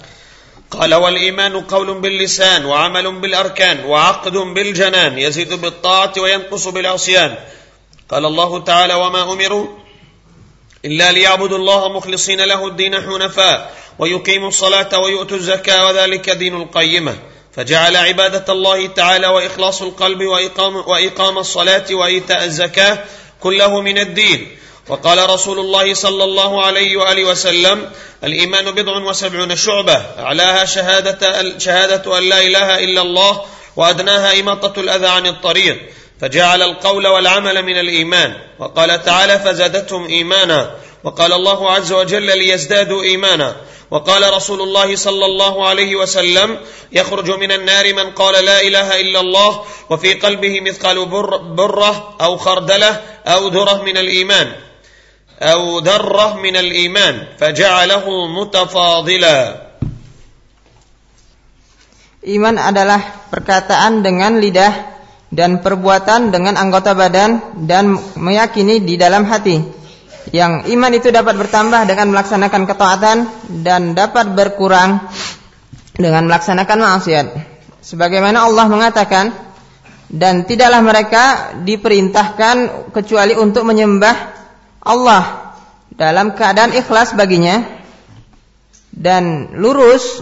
قال والإيمان قول باللسان وعمل بالأركان وعقد بالجنان يزيد بالطاعة وينقص بالعصيان. قال الله تعالى وما أمروا إلا ليعبدوا الله مخلصين له الدين حنفاء ويقيموا الصلاة ويؤتوا الزكاة وذلك دين القيمة. فجعل عبادة الله تعالى وإخلاص القلب وإقام, وإقام الصلاة وإيتاء الزكاة كله من الدين. وقال رسول الله صلى الله عليه وآله وسلم الإيمان بضع وسبعون شعبة أعلاها شهادة, شهادة أن لا إله إلا الله وأدناها إماطة الأذى عن الطريق فجعل القول والعمل من الإيمان وقال تعالى فزادتهم إيمانا وقال الله عز وجل ليزدادوا إيمانا وقال رسول الله صلى الله عليه وسلم يخرج من النار من قال لا إله إلا الله وفي قلبه مثقال بر برة أو خردلة أو ذرة من الإيمان أو ذرة من الإيمان فجعله متفاضلا Iman adalah perkataan dengan lidah dan perbuatan dengan anggota badan dan meyakini di dalam hati. Yang iman itu dapat bertambah dengan melaksanakan ketaatan dan dapat berkurang dengan melaksanakan maksiat. Sebagaimana Allah mengatakan, dan tidaklah mereka diperintahkan kecuali untuk menyembah Allah dalam keadaan ikhlas baginya dan lurus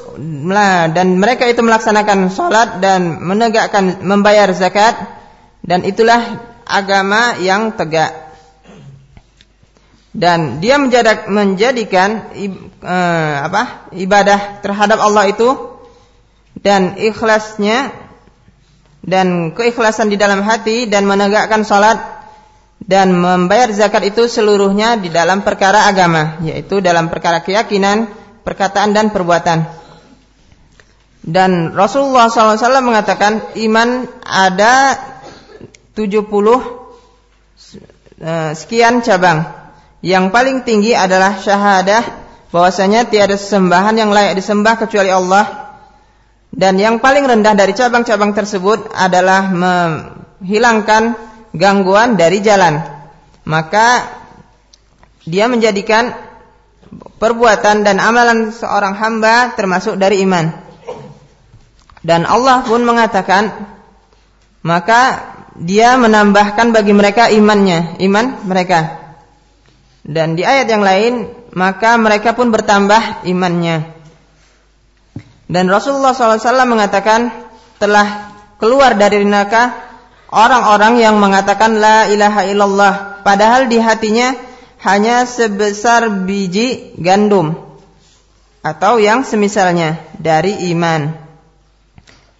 dan mereka itu melaksanakan sholat dan menegakkan membayar zakat dan itulah agama yang tegak. Dan dia menjadikan eh, apa ibadah terhadap Allah itu dan ikhlasnya dan keikhlasan di dalam hati dan menegakkan salat dan membayar zakat itu seluruhnya di dalam perkara agama yaitu dalam perkara keyakinan, perkataan dan perbuatan. Dan Rasulullah SAW mengatakan iman ada 70 eh, sekian cabang. Yang paling tinggi adalah syahadah bahwasanya tiada sembahan yang layak disembah kecuali Allah dan yang paling rendah dari cabang-cabang tersebut adalah menghilangkan gangguan dari jalan. Maka dia menjadikan perbuatan dan amalan seorang hamba termasuk dari iman. Dan Allah pun mengatakan, maka dia menambahkan bagi mereka imannya, iman mereka. Dan di ayat yang lain, maka mereka pun bertambah imannya. Dan Rasulullah SAW mengatakan telah keluar dari neraka orang-orang yang mengatakan la ilaha illallah padahal di hatinya hanya sebesar biji gandum atau yang semisalnya dari iman.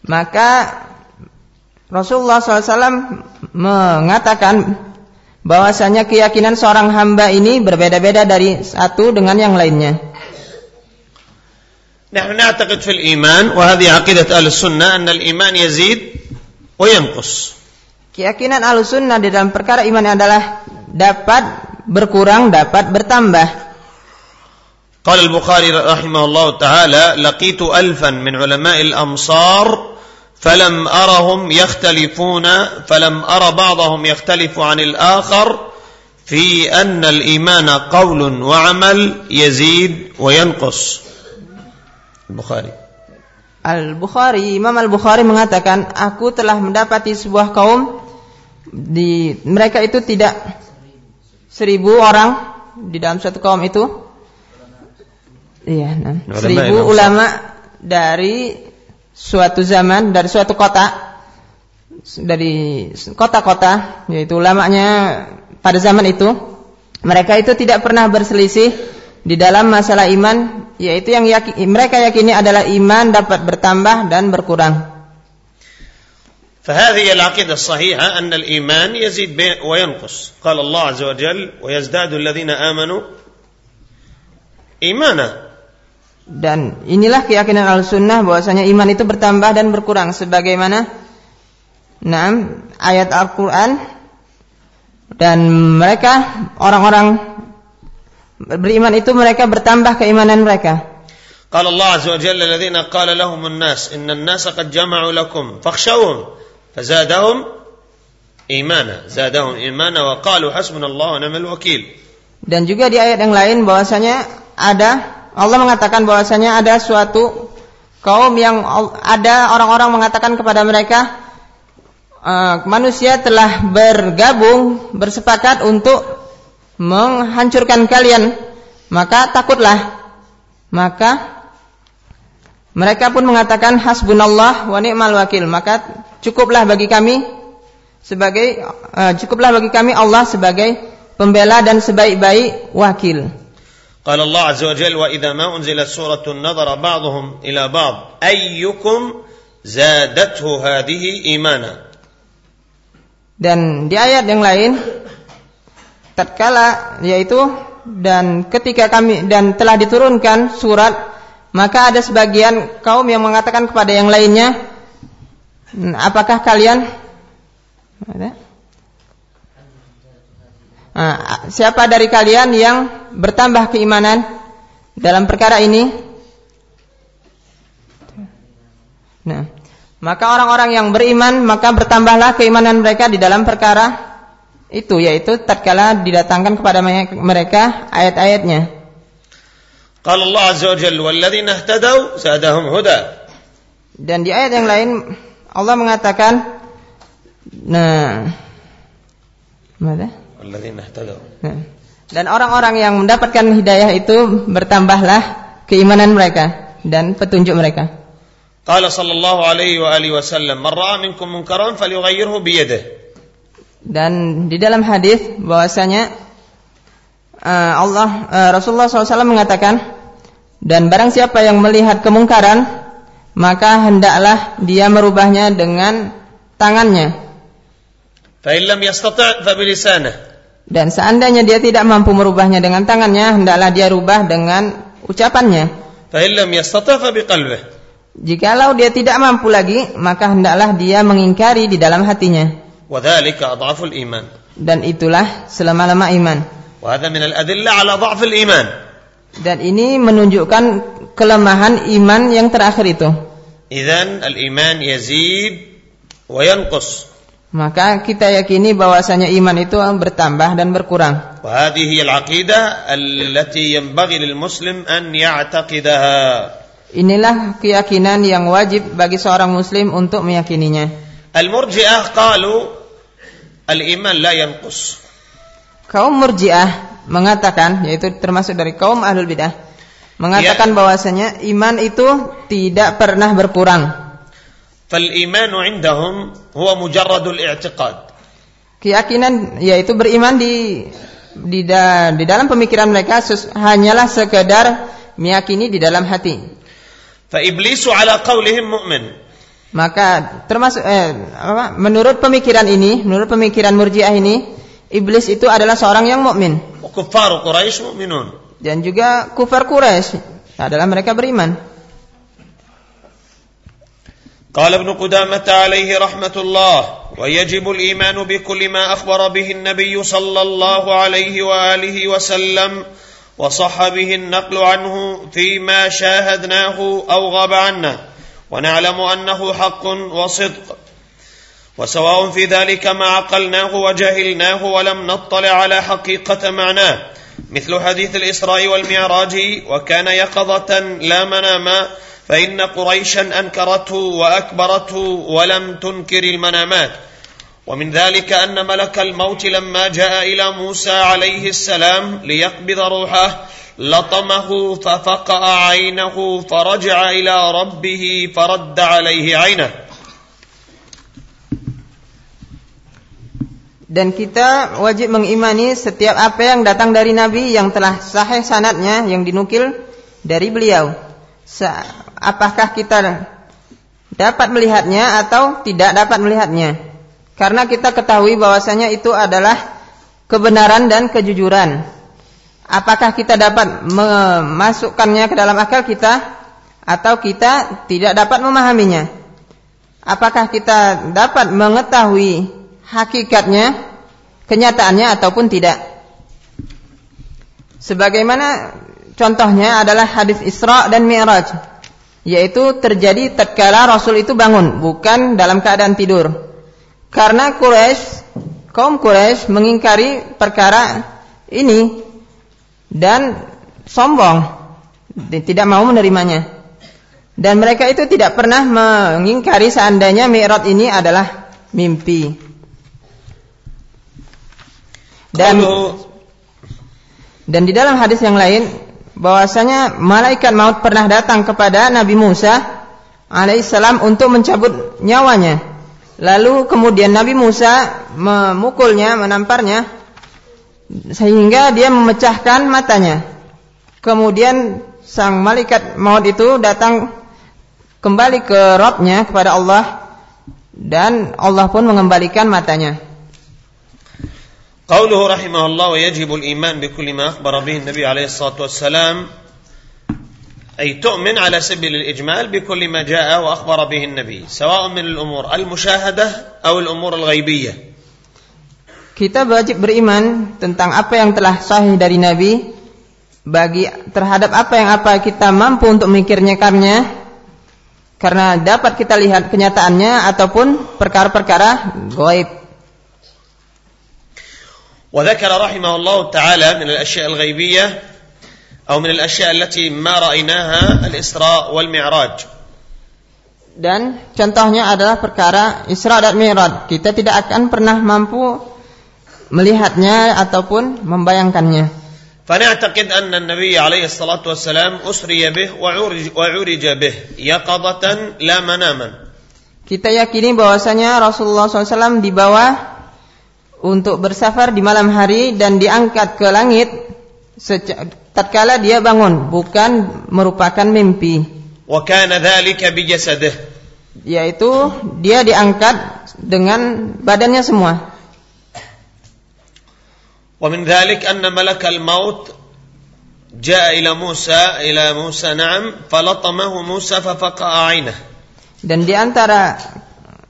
Maka Rasulullah SAW mengatakan bahwasanya keyakinan seorang hamba ini berbeda-beda dari satu dengan yang lainnya. نحن نعتقد في الإيمان وهذه عقيدة أهل السنة أن الإيمان يزيد وينقص Keyakinan al-sunnah di dalam perkara iman adalah dapat berkurang, dapat bertambah. قال البخاري رحمه الله تعالى لقيت ألفا من علماء الأمصار فلم أرهم يختلفون فلم أرى بعضهم يختلف عن الآخر في أن الإيمان قول وعمل يزيد وينقص Bukhari. Al-Bukhari, Imam Al-Bukhari mengatakan, aku telah mendapati sebuah kaum di mereka itu tidak seribu orang di dalam suatu kaum itu. Iya, nah, seribu ulama dari suatu zaman, dari suatu kota, dari kota-kota, yaitu ulamanya pada zaman itu, mereka itu tidak pernah berselisih di dalam masalah iman yaitu yang yakin, mereka yakini adalah iman dapat bertambah dan berkurang. فهذه العقيدة الصحيحة أن الإيمان يزيد وينقص قال الله عز وجل ويزداد الذين آمنوا إيمانا dan inilah keyakinan al-sunnah bahwasanya iman itu bertambah dan berkurang sebagaimana enam ayat Al-Quran dan mereka orang-orang beriman itu mereka bertambah keimanan mereka. قال الله عز وجل الذين قال لهم الناس إن الناس قد جمعوا لكم فاخشوهم فزادهم إيمانا زادهم إيمانا وقالوا حسبنا الله ونعم الوكيل dan juga di ayat yang lain bahwasanya ada Allah mengatakan bahwasanya ada suatu kaum yang ada orang-orang mengatakan kepada mereka uh, manusia telah bergabung bersepakat untuk menghancurkan kalian, maka takutlah. Maka mereka pun mengatakan hasbunallah wa ni'mal wakil. Maka cukuplah bagi kami sebagai uh, cukuplah bagi kami Allah sebagai pembela dan sebaik-baik wakil. قال الله عز وجل وإذا ما أنزلت سورة نظر بعضهم إلى بعض أيكم زادته هذه إيمانا Dan di ayat yang lain tatkala yaitu dan ketika kami dan telah diturunkan surat maka ada sebagian kaum yang mengatakan kepada yang lainnya apakah kalian siapa dari kalian yang bertambah keimanan dalam perkara ini? Nah, maka orang-orang yang beriman maka bertambahlah keimanan mereka di dalam perkara itu yaitu tatkala didatangkan kepada mereka ayat-ayatnya. Qala Allah azza wa jalla walladzina ihtadaw zadahum huda. Dan di ayat yang lain Allah mengatakan nah mana? Nah. Dan orang-orang yang mendapatkan hidayah itu bertambahlah keimanan mereka dan petunjuk mereka. Qala sallallahu alaihi wa alihi wasallam, "Man ra'a minkum munkaran falyughayyirhu bi yadihi." Dan di dalam hadis bahwasanya uh, Allah uh, Rasulullah SAW mengatakan dan barang siapa yang melihat kemungkaran maka hendaklah dia merubahnya dengan tangannya. Dan seandainya dia tidak mampu merubahnya dengan tangannya, hendaklah dia rubah dengan ucapannya. Jikalau dia tidak mampu lagi, maka hendaklah dia mengingkari di dalam hatinya. Dan itulah selama-lama iman. Dan ini menunjukkan kelemahan iman yang terakhir itu. Al-iman yazid wa yanqus. Maka kita yakini bahwasanya iman itu bertambah dan berkurang. Inilah keyakinan yang wajib bagi seorang muslim untuk meyakininya. Al-murji'ah qalu al-iman la yanqus Kaum murji'ah mengatakan yaitu termasuk dari kaum ahlul bidah mengatakan ya. bahwasanya iman itu tidak pernah berkurang. فالإيمان عندهم هو مجرد الاعتقاد keyakinan yaitu beriman di di, da, di dalam pemikiran mereka sus, hanyalah sekedar meyakini di dalam hati. فإبليس على قولهم مؤمن. Maka termasuk eh, apa, menurut pemikiran ini, menurut pemikiran Murji'ah ini, iblis itu adalah seorang yang mukmin. Kufar Quraisy mukminun. Dan juga kufar Quraisy adalah mereka beriman. قال ابن قدامة عليه رحمة الله ويجب الإيمان بكل ما أخبر به النبي صلى الله عليه وآله وسلم وصح به النقل عنه فيما شاهدناه أو غاب عنا ونعلم أنه حق وصدق وسواء في ذلك ما عقلناه وجهلناه ولم نطلع على حقيقة معناه. مثل حديث الإسراء والمعراج وكان يقظة لا مناما فإن قريشا أنكرته وأكبرته ولم تنكر المنامات. ومن ذلك أن ملك الموت لما جاء إلى موسى عليه السلام ليقبض روحه لطمه ففقأ عينه فرجع إلى ربه فرد عليه عينه. Dan kita wajib mengimani setiap apa yang datang dari Nabi yang telah sahih sanatnya yang dinukil dari beliau. apakah kita dapat melihatnya atau tidak dapat melihatnya. Karena kita ketahui bahwasanya itu adalah kebenaran dan kejujuran. Apakah kita dapat memasukkannya ke dalam akal kita atau kita tidak dapat memahaminya? Apakah kita dapat mengetahui hakikatnya, kenyataannya ataupun tidak? Sebagaimana contohnya adalah hadis Isra dan Mi'raj yaitu terjadi tatkala Rasul itu bangun, bukan dalam keadaan tidur. Karena Quraisy, kaum Quraisy mengingkari perkara ini dan sombong, tidak mau menerimanya. Dan mereka itu tidak pernah mengingkari seandainya Mi'raj ini adalah mimpi. Dan dan di dalam hadis yang lain bahwasanya malaikat maut pernah datang kepada Nabi Musa alaihissalam untuk mencabut nyawanya. Lalu kemudian Nabi Musa memukulnya, menamparnya sehingga dia memecahkan matanya. Kemudian sang malaikat maut itu datang kembali ke Robnya kepada Allah dan Allah pun mengembalikan matanya. قوله رحمه الله ويجب الإيمان بكل ما أخبر به النبي عليه الصلاة والسلام أي تؤمن على سبيل الإجمال بكل ما جاء وأخبر به النبي سواء من الأمور المشاهدة أو الأمور الغيبية kita wajib beriman tentang apa yang telah sahih dari Nabi bagi terhadap apa yang apa kita mampu untuk memikirnya karena dapat kita lihat kenyataannya ataupun perkara-perkara gaib. وذكر رحمه الله تعالى من الأشياء الغيبية أو من الأشياء التي ما رأيناها الإسراء والمعراج dan contohnya adalah perkara Isra dan Mi'raj. Kita tidak akan pernah mampu melihatnya ataupun membayangkannya. فنعتقد أن النبي عليه الصلاة والسلام أسري به وعرج, وعرج به يقظة لا مناما. Kita yakini bahwasanya Rasulullah SAW dibawa untuk bersafar di malam hari dan diangkat ke langit tatkala dia bangun, bukan merupakan mimpi. وكان ذلك بجسده yaitu dia diangkat dengan badannya semua ومن ذلك أن ملك الموت جاء إلى موسى إلى موسى نعم فلطمه موسى ففقع عينه dan di antara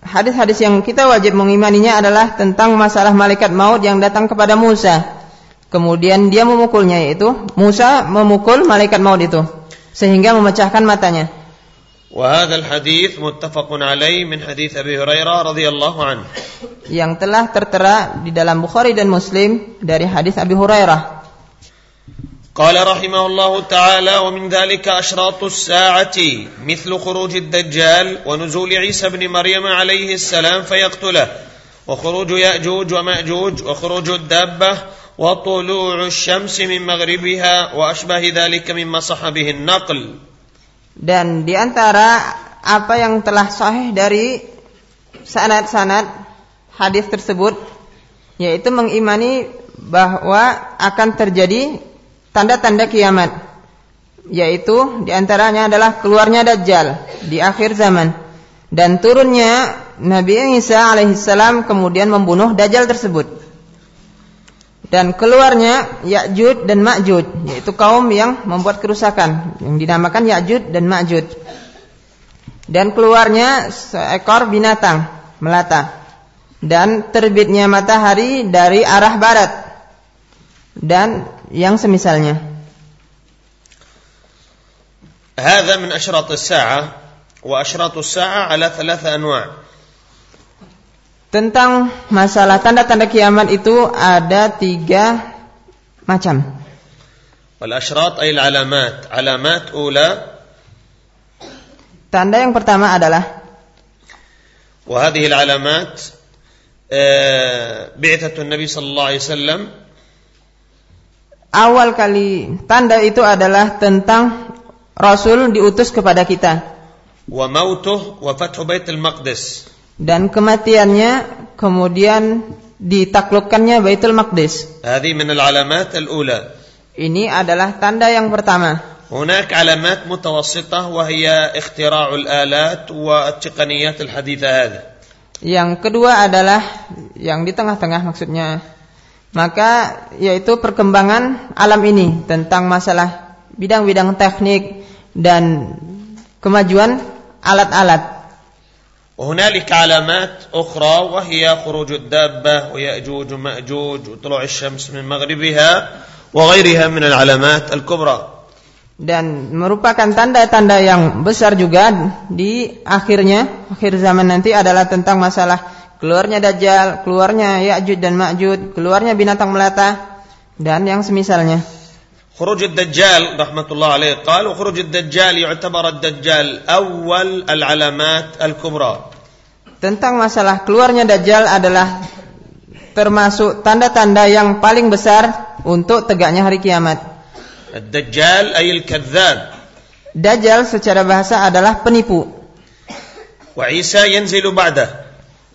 hadis-hadis yang kita wajib mengimaninya adalah tentang masalah malaikat maut yang datang kepada Musa. Kemudian dia memukulnya yaitu Musa memukul malaikat maut itu sehingga memecahkan matanya. وهذا الحديث متفق عليه من حديث أبي هريرة رضي الله عنه yang telah tertera di dalam Bukhari dan Muslim dari hadis Abi Hurairah قال رحمه الله تعالى ومن ذلك أشراط الساعة مثل خروج الدجال ونزول عيسى بن مريم عليه السلام فيقتله وخروج يأجوج ومأجوج وخروج الدابة وطلوع الشمس من مغربها وأشبه ذلك مما صح به النقل dan di antara apa yang telah sahih dari sanad-sanad hadis tersebut yaitu mengimani bahwa akan terjadi tanda-tanda kiamat yaitu di antaranya adalah keluarnya dajjal di akhir zaman. Dan turunnya Nabi Isa alaihissalam kemudian membunuh dajjal tersebut. Dan keluarnya Ya'jud dan Ma'jud yaitu kaum yang membuat kerusakan yang dinamakan Ya'jud dan Ma'jud. Dan keluarnya seekor binatang melata. Dan terbitnya matahari dari arah barat dan yang semisalnya هذا من أشراط الساعة وأشراط الساعة على ثلاثة أنواع tentang masalah tanda-tanda kiamat itu ada tiga macam. والأشراط أي العلامات علامات أولى Tanda yang pertama adalah وهذه العلامات بعثة النبي صلى الله عليه وسلم awal kali tanda itu adalah tentang Rasul diutus kepada kita وموته وفتح بيت المقدس dan kematiannya kemudian ditaklukkannya Baitul Maqdis. هذه من العلامات الأولى. Ini adalah tanda yang pertama. هناك علامات متوسطة وهي اختراع الآلات والتقنيات الحديثة هذا. Yang kedua adalah yang di tengah-tengah maksudnya. Maka yaitu perkembangan alam ini tentang masalah bidang-bidang teknik dan kemajuan alat-alat وهنالك علامات أخرى وهي خروج الدابة ويأجوج ومأجوج وطلوع الشمس من مغربها وغيرها من العلامات الكبرى dan merupakan tanda-tanda yang besar juga di akhirnya akhir zaman nanti adalah tentang masalah keluarnya dajjal, keluarnya Ya'juj dan Ma'juj, keluarnya binatang melata dan yang semisalnya. خروج الدجال رحمة الله عليه قال وخروج الدجال يعتبر الدجال أول العلامات الكبرى tentang masalah keluarnya Dajjal adalah termasuk tanda-tanda yang paling besar untuk tegaknya hari kiamat. الدجال أي الكذاب. Dajjal secara bahasa adalah penipu. وعيسى ينزل بعده.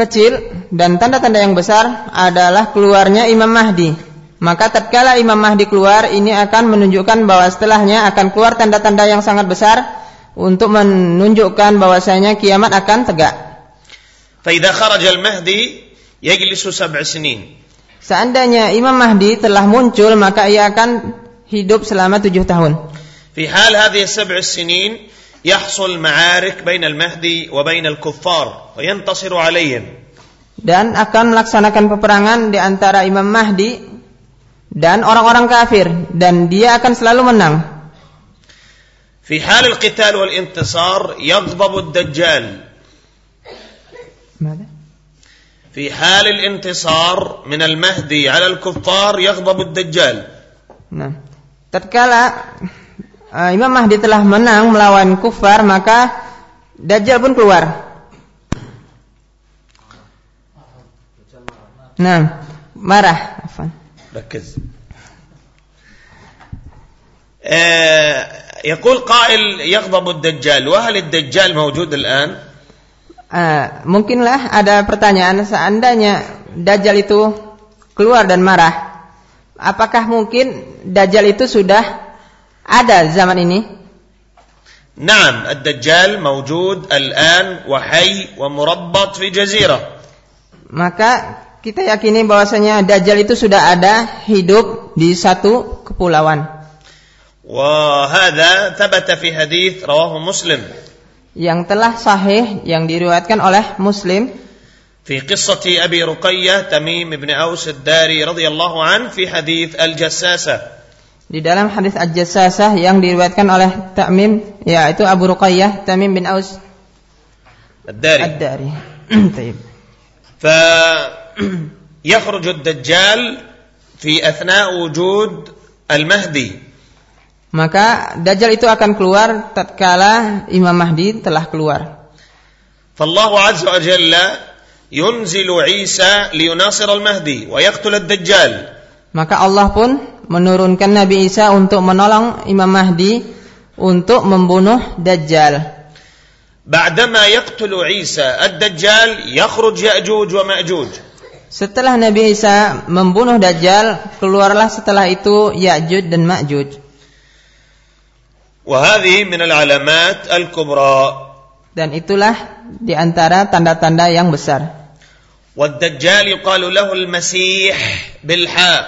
kecil dan tanda-tanda yang besar adalah keluarnya Imam Mahdi. Maka tatkala Imam Mahdi keluar ini akan menunjukkan bahwa setelahnya akan keluar tanda-tanda yang sangat besar untuk menunjukkan bahwasanya kiamat akan tegak. فإذا خرج المهدي يجلس سبع سنين Seandainya Imam Mahdi telah muncul maka ia akan hidup selama tujuh tahun. في حال هذه السبع السنين يحصل معارك بين المهدي وبين الكفار وينتصر عليهم Dan akan melaksanakan peperangan di antara Imam Mahdi dan orang-orang kafir dan dia akan selalu menang. في حال القتال والانتصار يغضب الدجال ماذا؟ في حال الانتصار من المهدي على الكفار يغضب الدجال Nah, tatkala uh, Imam Mahdi telah menang melawan kufar maka Dajjal pun keluar. Nah, marah. Afwan. ركز آه، يقول قائل يغضب الدجال وهل الدجال موجود الآن Ah, mungkinlah ada pertanyaan seandainya Dajjal itu keluar dan marah. Apakah mungkin Dajjal itu sudah ada zaman ini? نعم الدجال موجود الآن وحي ومربط في جزيرة Maka kita yakini bahwasanya Dajjal itu sudah ada hidup di satu kepulauan. وهذا ثبت في حديث رواه مسلم yang telah sahih yang diriwayatkan oleh Muslim في قصة أبي رقية تميم بن أوس الداري رضي الله عنه في حديث الجساسة di dalam hadis Aj-Jassasah yang diriwayatkan oleh Ta'mim yaitu Abu Ruqayyah Tamim bin Aus الداري Ad-Dari. Taib. فيخرج الدجال في أثناء وجود المهدي Maka Dajjal itu akan keluar tatkala Imam Mahdi telah keluar. فالله عز وجل ينزل عيسى ليناصر المهدي ويقتل الدجال Maka Allah pun menurunkan Nabi Isa untuk menolong Imam Mahdi untuk membunuh Dajjal. بعدما يقتل عيسى الدجال يخرج يأجوج ومأجوج Setelah Nabi Isa membunuh Dajjal, keluarlah setelah itu Ya'juj dan Ma'juj. وهذه من العلامات الكبرى Dan itulah di antara tanda-tanda yang besar. والدجال يقال له المسيح بالحاء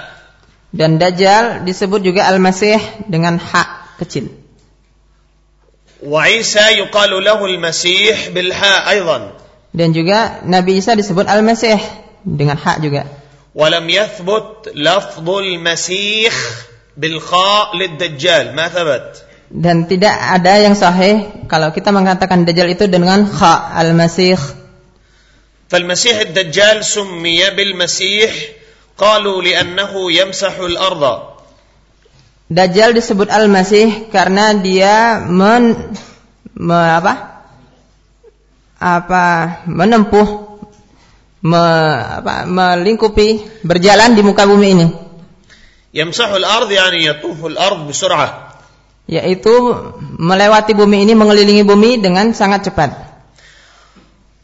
Dan Dajjal disebut juga Al-Masih dengan hak kecil. وعيسى يقال له المسيح بالحاء أيضا Dan juga Nabi Isa disebut Al-Masih dengan hak juga. ولم يثبت لفظ المسيح بالخاء للدجال ما ثبت Dan tidak ada yang sahih kalau kita mengatakan Dajjal itu dengan kha Al-Masih. فالمسيح الدجال سمي بالمسيح Qalu li'annahu yamsahul arda. Dajjal disebut Al-Masih karena dia men, me, apa? apa menempuh me, apa, melingkupi berjalan di muka bumi ini. Yamsahul ard yani yatuful ard bisur'ah. Yaitu melewati bumi ini mengelilingi bumi dengan sangat cepat.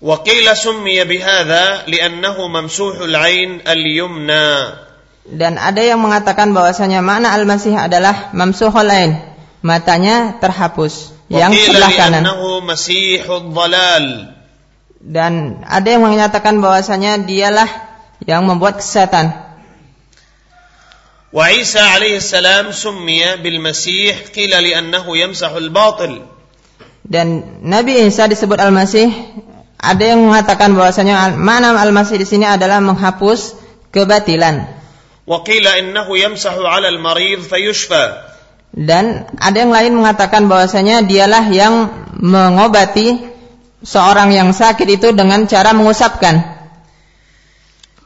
وقيل سمي بهذا لأنه ممسوح العين اليمنى Dan ada yang mengatakan bahwasanya makna Al-Masih adalah mamsuhul ain, matanya terhapus yang وقيل sebelah kanan. لأنه مسيح الضلال Dan ada yang menyatakan bahwasanya dialah yang membuat kesesatan. وعيسى عليه السلام سمي بالمسيح قيل لأنه يمسح الباطل Dan Nabi Isa disebut Al-Masih, ada yang mengatakan bahwasanya mana al-masih di sini adalah menghapus kebatilan. Wakila innahu yamsahu 'ala al-marid fayushfa. Dan ada yang lain mengatakan bahwasanya dialah yang mengobati seorang yang sakit itu dengan cara mengusapkan.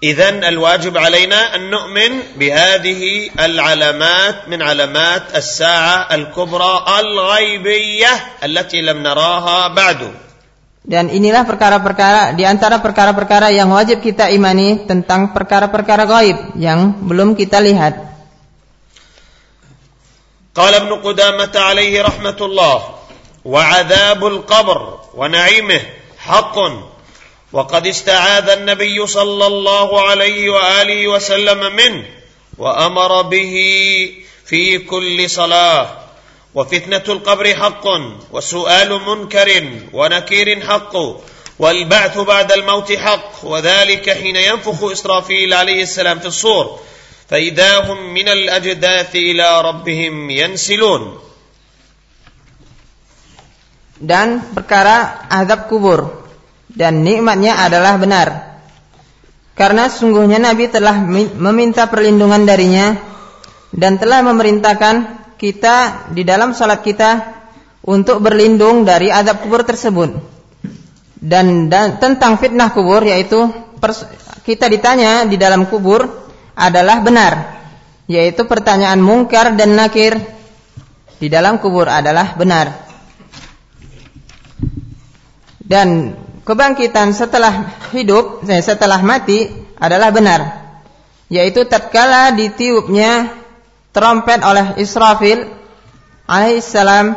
Idzan al-wajib alaina an nu'min bihadhihi al-alamat min alamat as-sa'ah al-kubra al-ghaibiyah allati lam naraha ba'du. Dan inilah perkara-perkara di antara perkara-perkara yang wajib kita imani tentang perkara-perkara gaib yang belum kita lihat. قال ابن قدامة عليه رحمة الله وعذاب القبر ونعيمه حق وقد استعاذ النبي صلى الله عليه واله وسلم منه وامر به في كل صلاه وفتنه القبر حق وسؤال منكر ونكير حق والبعث بعد الموت حق وذلك حين ينفخ اسرافيل عليه السلام في الصور فاذا هم من الاجداث الى ربهم ينسلون dan perkara azab kubur dan nikmatnya adalah benar. Karena sungguhnya Nabi telah meminta perlindungan darinya dan telah memerintahkan kita di dalam salat kita untuk berlindung dari azab kubur tersebut. Dan, dan tentang fitnah kubur yaitu kita ditanya di dalam kubur adalah benar, yaitu pertanyaan mungkar dan nakir di dalam kubur adalah benar. Dan kebangkitan setelah hidup, eh, setelah mati adalah benar. Yaitu tatkala ditiupnya trompet oleh Israfil alaihissalam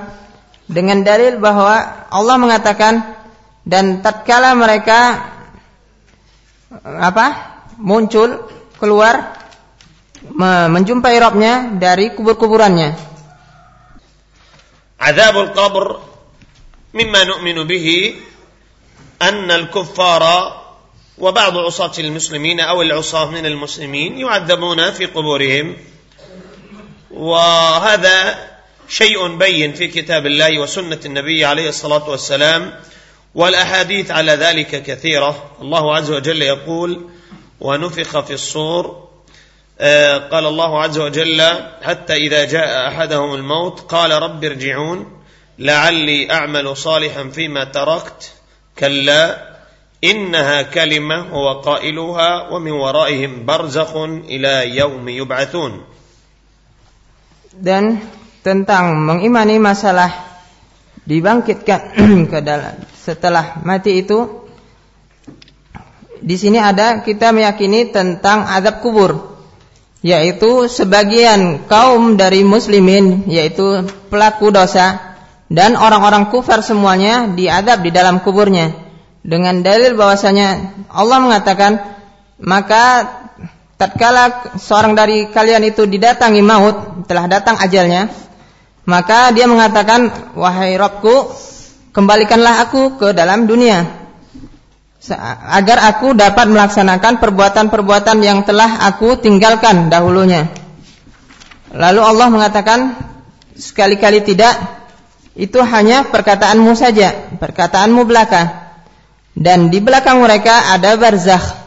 dengan dalil bahwa Allah mengatakan dan tatkala mereka apa muncul keluar menjumpai Robnya dari kubur-kuburannya. Azabul qabr mimma nu'minu bihi أن الكفار وبعض عصاة المسلمين أو العصاة من المسلمين يعذبون في قبورهم وهذا شيء بين في كتاب الله وسنة النبي عليه الصلاة والسلام والأحاديث على ذلك كثيرة. الله عز وجل يقول ونفخ في الصور. آه، قال الله عز وجل حتى إذا جاء أحدهم الموت قال رب ارجعون لعلي أعمل صالحا فيما تركت كلا إنها كلمة هو قائلها ومن ورائهم برزخ إلى يوم يبعثون. Dan tentang mengimani masalah dibangkitkan (clears throat) ke dalam. Setelah mati itu di sini ada kita meyakini tentang azab kubur yaitu sebagian kaum dari muslimin yaitu pelaku dosa dan orang-orang kufar semuanya diadab di dalam kuburnya. Dengan dalil bahwasanya Allah mengatakan maka tatkala seorang dari kalian itu didatangi maut telah datang ajalnya maka dia mengatakan wahai Rabbku kembalikanlah aku ke dalam dunia agar aku dapat melaksanakan perbuatan-perbuatan yang telah aku tinggalkan dahulunya lalu Allah mengatakan sekali-kali tidak itu hanya perkataanmu saja, perkataanmu belaka. Dan di belakang mereka ada barzakh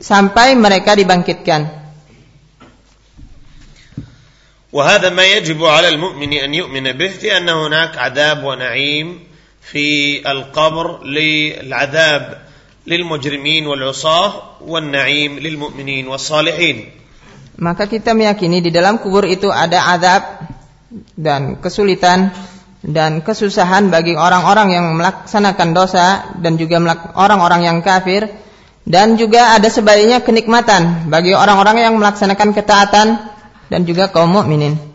sampai mereka dibangkitkan. وهذا ما يجب على المؤمن أن يؤمن به في أن هناك عذاب ونعيم في القبر للعذاب للمجرمين والعصاة والنعيم للمؤمنين والصالحين. Maka kita meyakini di dalam kubur itu ada azab dan kesulitan dan kesusahan bagi orang-orang yang melaksanakan dosa dan juga orang-orang yang kafir dan juga ada sebaliknya kenikmatan bagi orang-orang yang melaksanakan ketaatan dan juga kaum mukminin.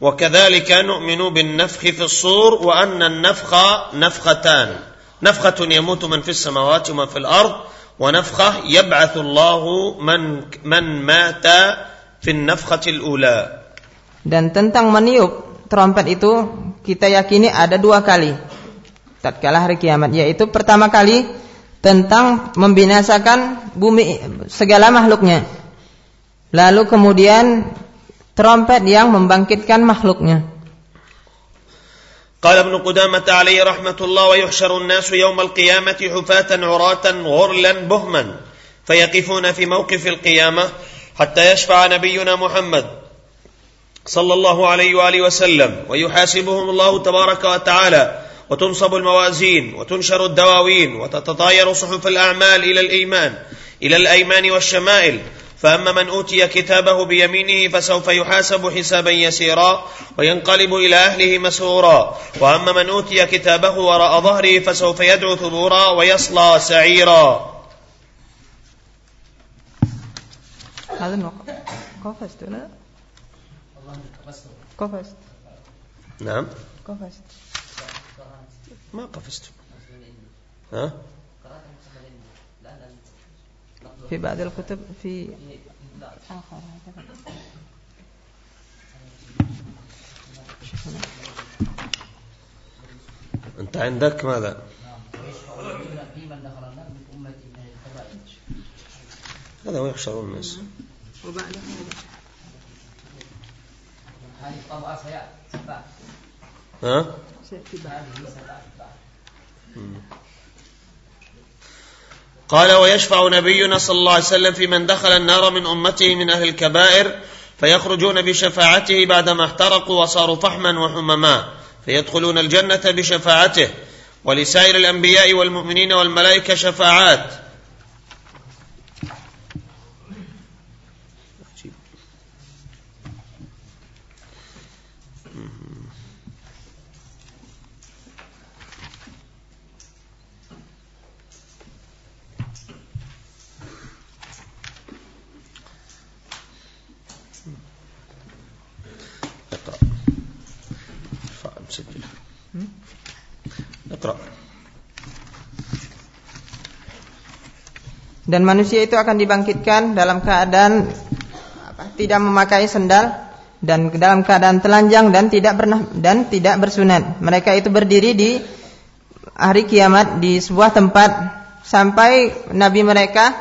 وكذلك نؤمن بالنفخ في الصور وأن النفخ نفختان نفخة يموت من في السماوات ومن في الأرض ونفخة يبعث الله من من مات في النفخة الأولى Dan tentang meniup trompet itu kita yakini ada dua kali. Tatkala hari kiamat yaitu pertama kali tentang membinasakan bumi segala makhluknya. Lalu kemudian trompet yang membangkitkan makhluknya. قال ابن قدامة عليه رحمة الله ويحشر الناس يوم القيامة حفاة عراة غرلا بهما فيقفون في موقف القيامة حتى يشفع نبينا محمد صلى الله عليه وآله وسلم ويحاسبهم الله تبارك وتعالى وتنصب الموازين وتنشر الدواوين وتتطاير صحف الأعمال إلى الإيمان إلى الأيمان والشمائل. فأما من أوتي كتابه بيمينه فسوف يحاسب حسابا يسيرا وينقلب إلى أهله مسرورا. وأما من أوتي كتابه وراء ظهره فسوف يدعو ثبورا ويصلى سعيرا. هذا الوقت Kofast. نعم. Kofast. ما قفزت ها؟ في بعض الكتب في آخر أنت عندك ماذا؟ هذا ويحشر الناس. وبعد. ها؟ قال ويشفع نبينا صلى الله عليه وسلم في من دخل النار من أمته من أهل الكبائر فيخرجون بشفاعته بعدما احترقوا وصاروا فحما وحمما فيدخلون الجنة بشفاعته ولسائر الأنبياء والمؤمنين والملائكة شفاعات Dan manusia itu akan dibangkitkan dalam keadaan apa, tidak memakai sendal dan dalam keadaan telanjang dan tidak pernah dan tidak bersunat. Mereka itu berdiri di hari kiamat di sebuah tempat sampai nabi mereka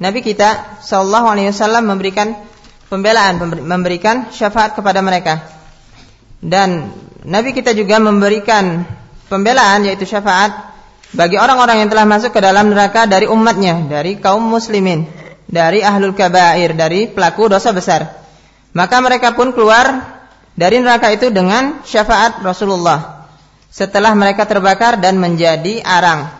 nabi kita sallallahu alaihi wasallam memberikan pembelaan memberikan syafaat kepada mereka. Dan nabi kita juga memberikan pembelaan yaitu syafaat bagi orang-orang yang telah masuk ke dalam neraka dari umatnya, dari kaum muslimin, dari ahlul kabair, dari pelaku dosa besar. Maka mereka pun keluar dari neraka itu dengan syafaat Rasulullah. Setelah mereka terbakar dan menjadi arang.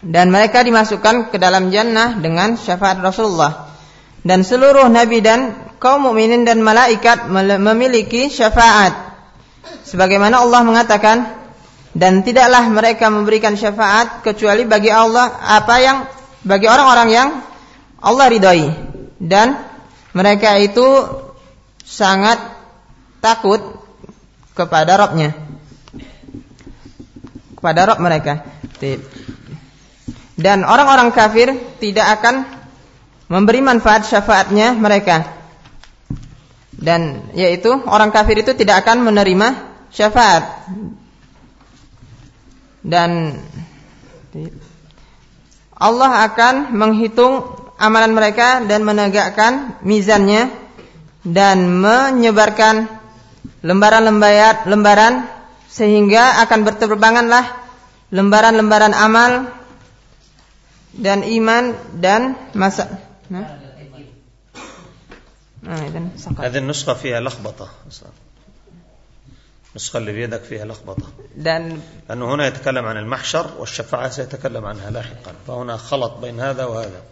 Dan mereka dimasukkan ke dalam jannah dengan syafaat Rasulullah. Dan seluruh nabi dan kaum mukminin dan malaikat memiliki syafaat. Sebagaimana Allah mengatakan, dan tidaklah mereka memberikan syafaat kecuali bagi Allah apa yang bagi orang-orang yang Allah ridhoi. Dan mereka itu sangat takut kepada Robnya. Kepada Rob mereka. Dan orang-orang kafir tidak akan memberi manfaat syafaatnya mereka. Dan yaitu orang kafir itu tidak akan menerima syafaat dan Allah akan menghitung amalan mereka dan menegakkan mizannya dan menyebarkan lembaran-lembaran lembaran sehingga akan berterbanganlah lembaran-lembaran amal dan iman dan masa nah, nah, هذه النسخة فيها لخبطة النسخة اللي بيدك فيها لخبطة. dan لأنه هنا يتكلم عن المحشر والشفاعة سيتكلم عنها لاحقا. فهنا خلط بين هذا وهذا.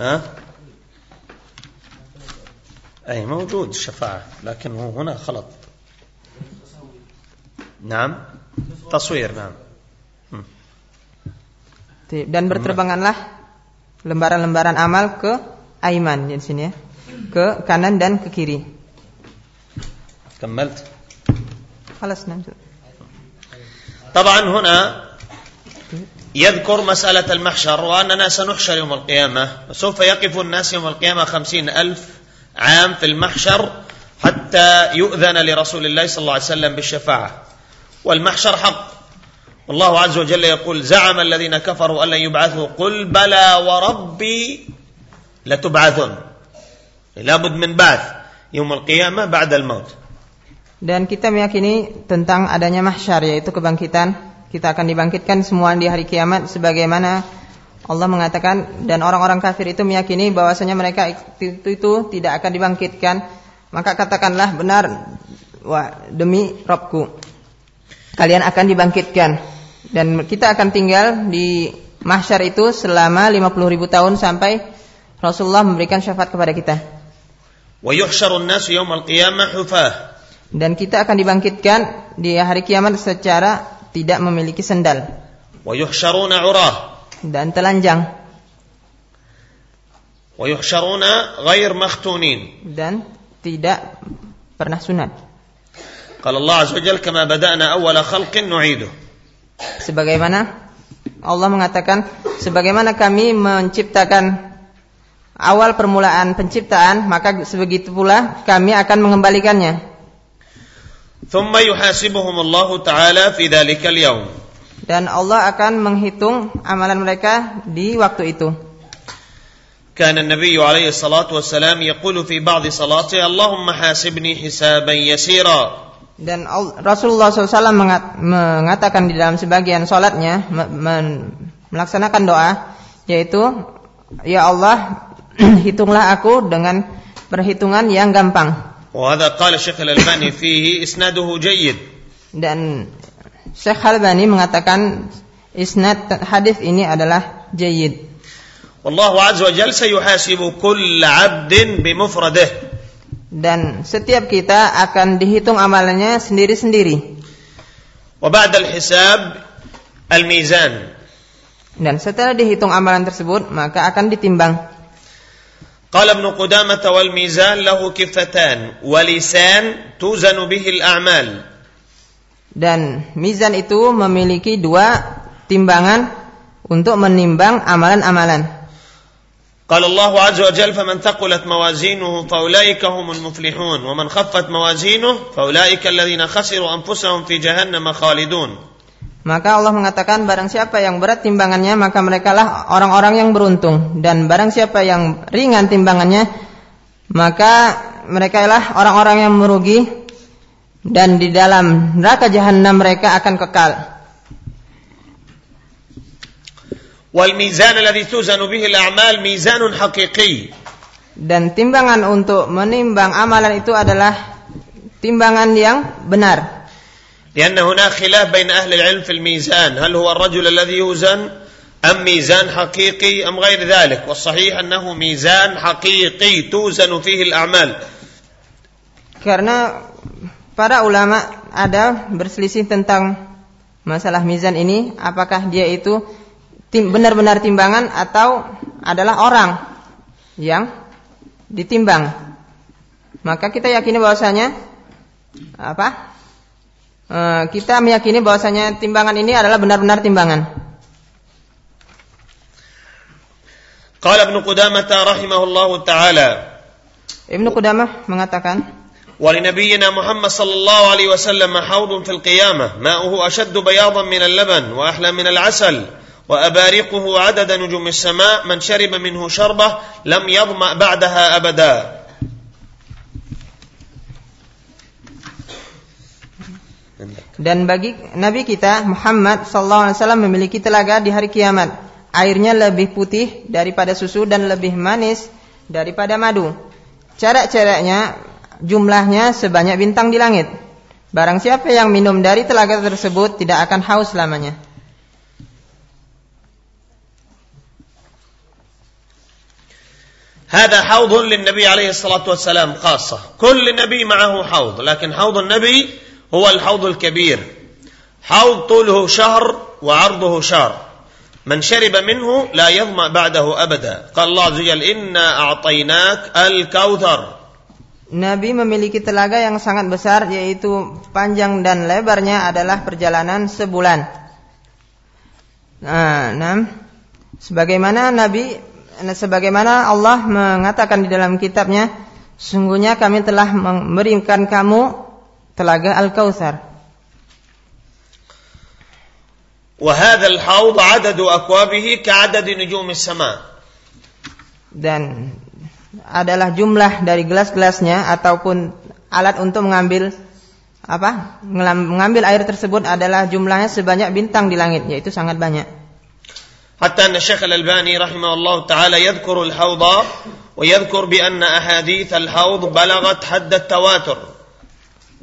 ها؟ أي موجود الشفاعة لكنه هنا خلط. نعم؟ تصوير نعم. dan berterbanganlah lembaran-lembaran amal ke aiman di sini ya. Ke kanan dan ke kiri. كملت؟ خلاص طبعا هنا يذكر مسألة المحشر وأننا سنحشر يوم القيامة. وسوف يقف الناس يوم القيامة خمسين ألف عام في المحشر حتى يؤذن لرسول الله صلى الله عليه وسلم بالشفاعة. والمحشر حق. والله عز وجل يقول زعم الذين كفروا أن لن يبعثوا. قل بلى وربي لتبعثن. لابد من بعث يوم القيامة بعد الموت. Dan kita meyakini tentang adanya mahsyar yaitu kebangkitan. Kita akan dibangkitkan semua di hari kiamat sebagaimana Allah mengatakan dan orang-orang kafir itu meyakini bahwasanya mereka itu, itu tidak akan dibangkitkan. Maka katakanlah benar wah demi Robku kalian akan dibangkitkan dan kita akan tinggal di mahsyar itu selama 50 ribu tahun sampai Rasulullah memberikan syafaat kepada kita. ويحشر الناس يوم القيامة حفاة dan kita akan dibangkitkan di hari kiamat secara tidak memiliki sendal. Dan telanjang. Dan tidak pernah sunat. Sebagaimana Allah mengatakan sebagaimana kami menciptakan awal permulaan penciptaan maka sebegitu pula kami akan mengembalikannya. ثم يحاسبهم الله تعالى في ذلك اليوم dan Allah akan menghitung amalan mereka di waktu itu كان النبي عليه الصلاة والسلام يقول في بعض صلاته اللهم حاسبني حسابا يسيرا Dan Rasulullah SAW mengatakan di dalam sebagian sholatnya melaksanakan doa yaitu ya Allah (clears throat) hitunglah aku dengan perhitungan yang gampang. Dan Syekh Albani mengatakan isnad hadis ini adalah jayyid. Wallahu azza wa jalla sayuhasibu kull 'abdin bimufradihi dan setiap kita akan dihitung amalannya sendiri-sendiri. al-hisab al-mizan. Dan setelah dihitung amalan tersebut maka akan ditimbang. Qala Ibn Qudamah wal mizan lahu kifatan wa lisan tuzanu bihi al-a'mal. Dan mizan itu memiliki dua timbangan untuk menimbang amalan-amalan. قال الله عز وجل فمن ثقلت موازينه فأولئك هم المفلحون ومن خفت موازينه فأولئك الذين خسروا أنفسهم في جهنم خالدون Maka Allah mengatakan barang siapa yang berat timbangannya maka merekalah orang-orang yang beruntung dan barang siapa yang ringan timbangannya maka mereka lah orang-orang yang merugi dan di dalam neraka jahanam mereka akan kekal. والميزان الذي توزن به الأعمال ميزان حقيقي dan timbangan untuk menimbang amalan itu adalah timbangan yang benar. لأن هناك خلاف بين أهل العلم في الميزان هل هو الرجل الذي يوزن أم ميزان حقيقي أم غير ذلك والصحيح أنه ميزان حقيقي توزن فيه الأعمال karena para ulama ada berselisih tentang masalah mizan ini apakah dia itu benar-benar timbangan atau adalah orang yang ditimbang. Maka kita yakini bahwasanya apa? E, kita meyakini bahwasanya timbangan ini adalah benar-benar timbangan. Qala Ibnu Qudamah rahimahullahu taala Ibnu Qudamah mengatakan ولنبينا محمد صلى الله عليه وسلم حوض في القيامة ماؤه أشد بياضا من اللبن وأحلى من العسل وأبارقه عدد نجوم السماء من شرب منه شربة لم يظمأ بعدها أبدا Dan bagi Nabi kita Muhammad sallallahu alaihi wasallam memiliki telaga di hari kiamat. Airnya lebih putih daripada susu dan lebih manis daripada madu. Cara-caranya jumlahnya sebanyak bintang di langit. Barang siapa yang minum dari telaga tersebut tidak akan haus selamanya. هذا حوض للنبي عليه الصلاة والسلام خاصة كل نبي معه حوض لكن حوض النبي هو الحوض الكبير حوض طوله شهر وعرضه شهر من شرب منه لا يظمأ بعده أبدا قال الله عز وجل إنا أعطيناك الكوثر Nabi memiliki telaga yang sangat besar yaitu panjang dan lebarnya adalah perjalanan sebulan. Nah, nah sebagaimana Nabi sebagaimana Allah mengatakan di dalam kitabnya sungguhnya kami telah memberikan kamu telaga Al-Kautsar وهذا الحوض عدد أكوابه كعدد نجوم السماء dan adalah jumlah dari gelas-gelasnya ataupun alat untuk mengambil apa mengambil air tersebut adalah jumlahnya sebanyak bintang di langit yaitu sangat banyak حتى أن الشيخ الألباني رحمه الله تعالى يذكر الحوض ويذكر بأن أحاديث الحوض بلغت حد التواتر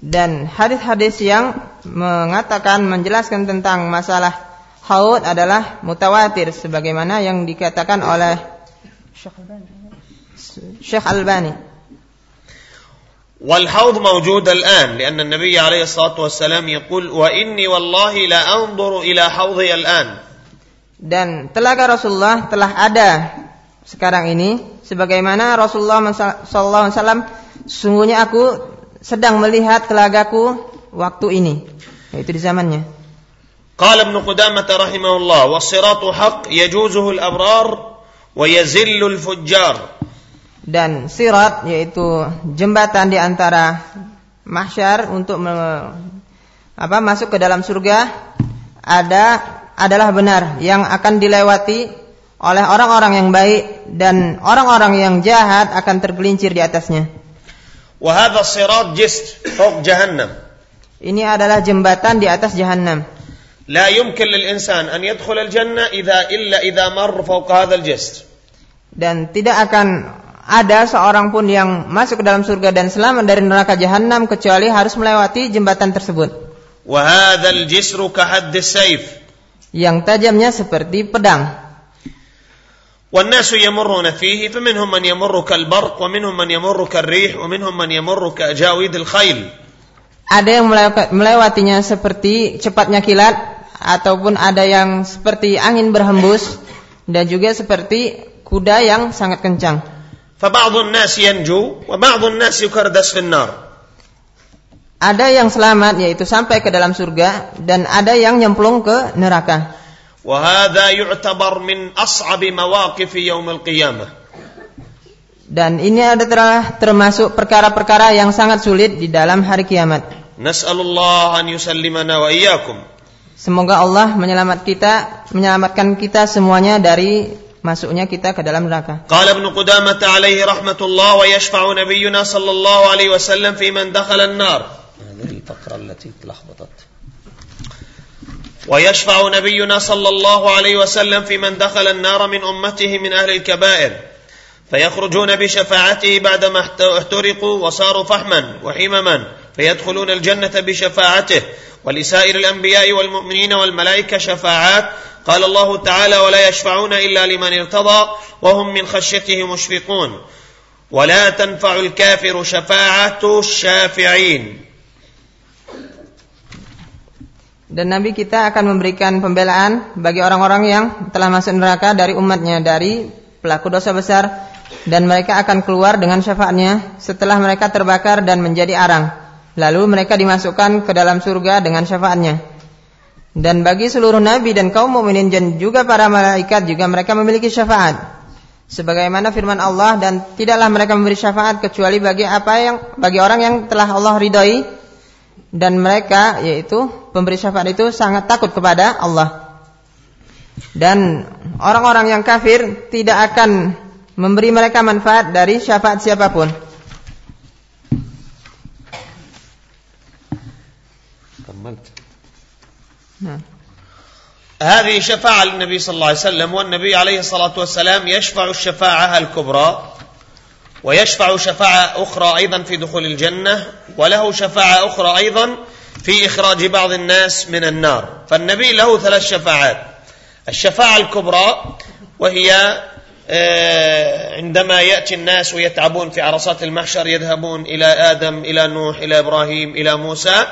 dan hadis-hadis yang mengatakan menjelaskan tentang masalah haud adalah mutawatir sebagaimana yang dikatakan oleh Syekh Albani. والحوض موجود الآن لأن النبي عليه الصلاة والسلام يقول وإني والله لا أنظر إلى حوضي الآن dan telaga Rasulullah telah ada sekarang ini sebagaimana Rasulullah SAW sungguhnya aku sedang melihat telagaku waktu ini, yaitu di zamannya. قال ابن قدامة رحمه الله والصراط حق يجوزه الأبرار ويزل الفجار Dan sirat yaitu jembatan di antara mahsyar untuk me- apa masuk ke dalam surga ada adalah benar yang akan dilewati oleh orang-orang yang baik dan orang-orang yang jahat akan tergelincir di atasnya. وهذا الصراط جسر فوق جهنم Ini adalah jembatan di atas jahanam. لا يمكن للإنسان أن يدخل الجنة إذا إلا إذا مر فوق هذا الجسر Dan tidak akan ada seorang pun yang masuk ke dalam surga dan selamat dari neraka jahanam kecuali harus melewati jembatan tersebut. وهذا الجسر كحد السيف Yang tajamnya seperti pedang. والناس يمرون فيه فمنهم من يمر كالبرق ومنهم من يمر كالريح ومنهم من يمر كأجاويد الخيل Ada yang melewa- melewatinya seperti cepatnya kilat ataupun ada yang seperti angin berhembus dan juga seperti kuda yang sangat kencang. فبعض الناس ينجو وبعض الناس يكردس في النار Ada yang selamat yaitu sampai ke dalam surga dan ada yang nyemplung ke neraka. وهذا يعتبر من أصعب مواقف يوم القيامة Dan ini adalah termasuk perkara-perkara yang sangat sulit di dalam hari kiamat. نسأل الله أن يسلمنا وإياكم Semoga Allah menyelamat kita, menyelamatkan kita semuanya dari masuknya kita ke dalam neraka. قال ابن قدامة عليه رحمة الله ويشفع نبينا صلى الله عليه وسلم في من دخل النار هذه الفقرة التي تلخبطت ويشفع نبينا صلى الله عليه وسلم في من دخل النار من أمته من أهل الكبائر فيخرجون بشفاعته بعدما احترقوا وصاروا فحما وحمما فيدخلون الجنة بشفاعته. ولسائر الأنبياء والمؤمنين والملائكة شفاعات. قال الله تعالى ولا يشفعون إلا لمن ارتضى وهم من خشيته مشفقون. ولا تنفع الكافر شفاعة الشافعين. Dan Nabi kita akan memberikan pembelaan bagi orang-orang yang telah masuk neraka dari umatnya dari pelaku dosa besar dan mereka akan keluar dengan syafaatnya setelah mereka terbakar dan menjadi arang. Lalu mereka dimasukkan ke dalam surga dengan syafaatnya. Dan bagi seluruh nabi dan kaum mukminin dan juga para malaikat juga mereka memiliki syafaat. Sebagaimana firman Allah dan tidaklah mereka memberi syafaat kecuali bagi apa yang bagi orang yang telah Allah ridhoi dan mereka yaitu pemberi syafaat itu sangat takut kepada Allah. Dan orang-orang yang kafir tidak akan memberi mereka manfaat dari syafaat siapapun. Nah. هذه شفاعة للنبي صلى الله عليه وسلم والنبي عليه الصلاة والسلام يشفع الشفاعة الكبرى ويشفع شفاعة أخرى أيضا في دخول الجنة وله شفاعة أخرى أيضا في إخراج بعض الناس من النار. فالنبي له ثلاث شفاعات. الشفاعة الكبرى وهي آه، عندما يأتي الناس ويتعبون في عرصات المحشر يذهبون إلى آدم إلى نوح إلى إبراهيم إلى موسى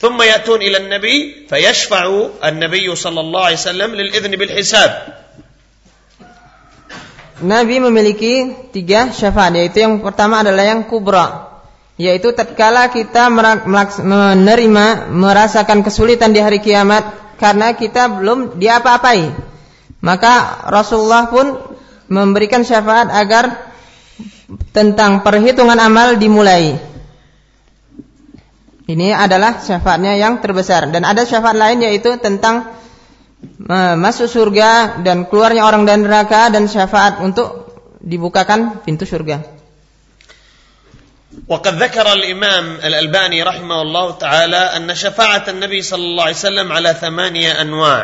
ثم يأتون إلى النبي فيشفع النبي صلى الله عليه وسلم للإذن بالحساب. Nabi memiliki tiga syafaat yaitu yang pertama adalah yang kubra yaitu tatkala kita menerima merasakan kesulitan di hari kiamat karena kita belum diapa-apai. Maka Rasulullah pun memberikan syafaat agar tentang perhitungan amal dimulai. Ini adalah syafaatnya yang terbesar. Dan ada syafaat lain yaitu tentang masuk surga dan keluarnya orang dari neraka dan syafaat untuk dibukakan pintu surga. وقد ذكر الإمام الألباني رحمه الله تعالى أن شفاعة النبي صلى الله عليه وسلم على ثمانية أنواع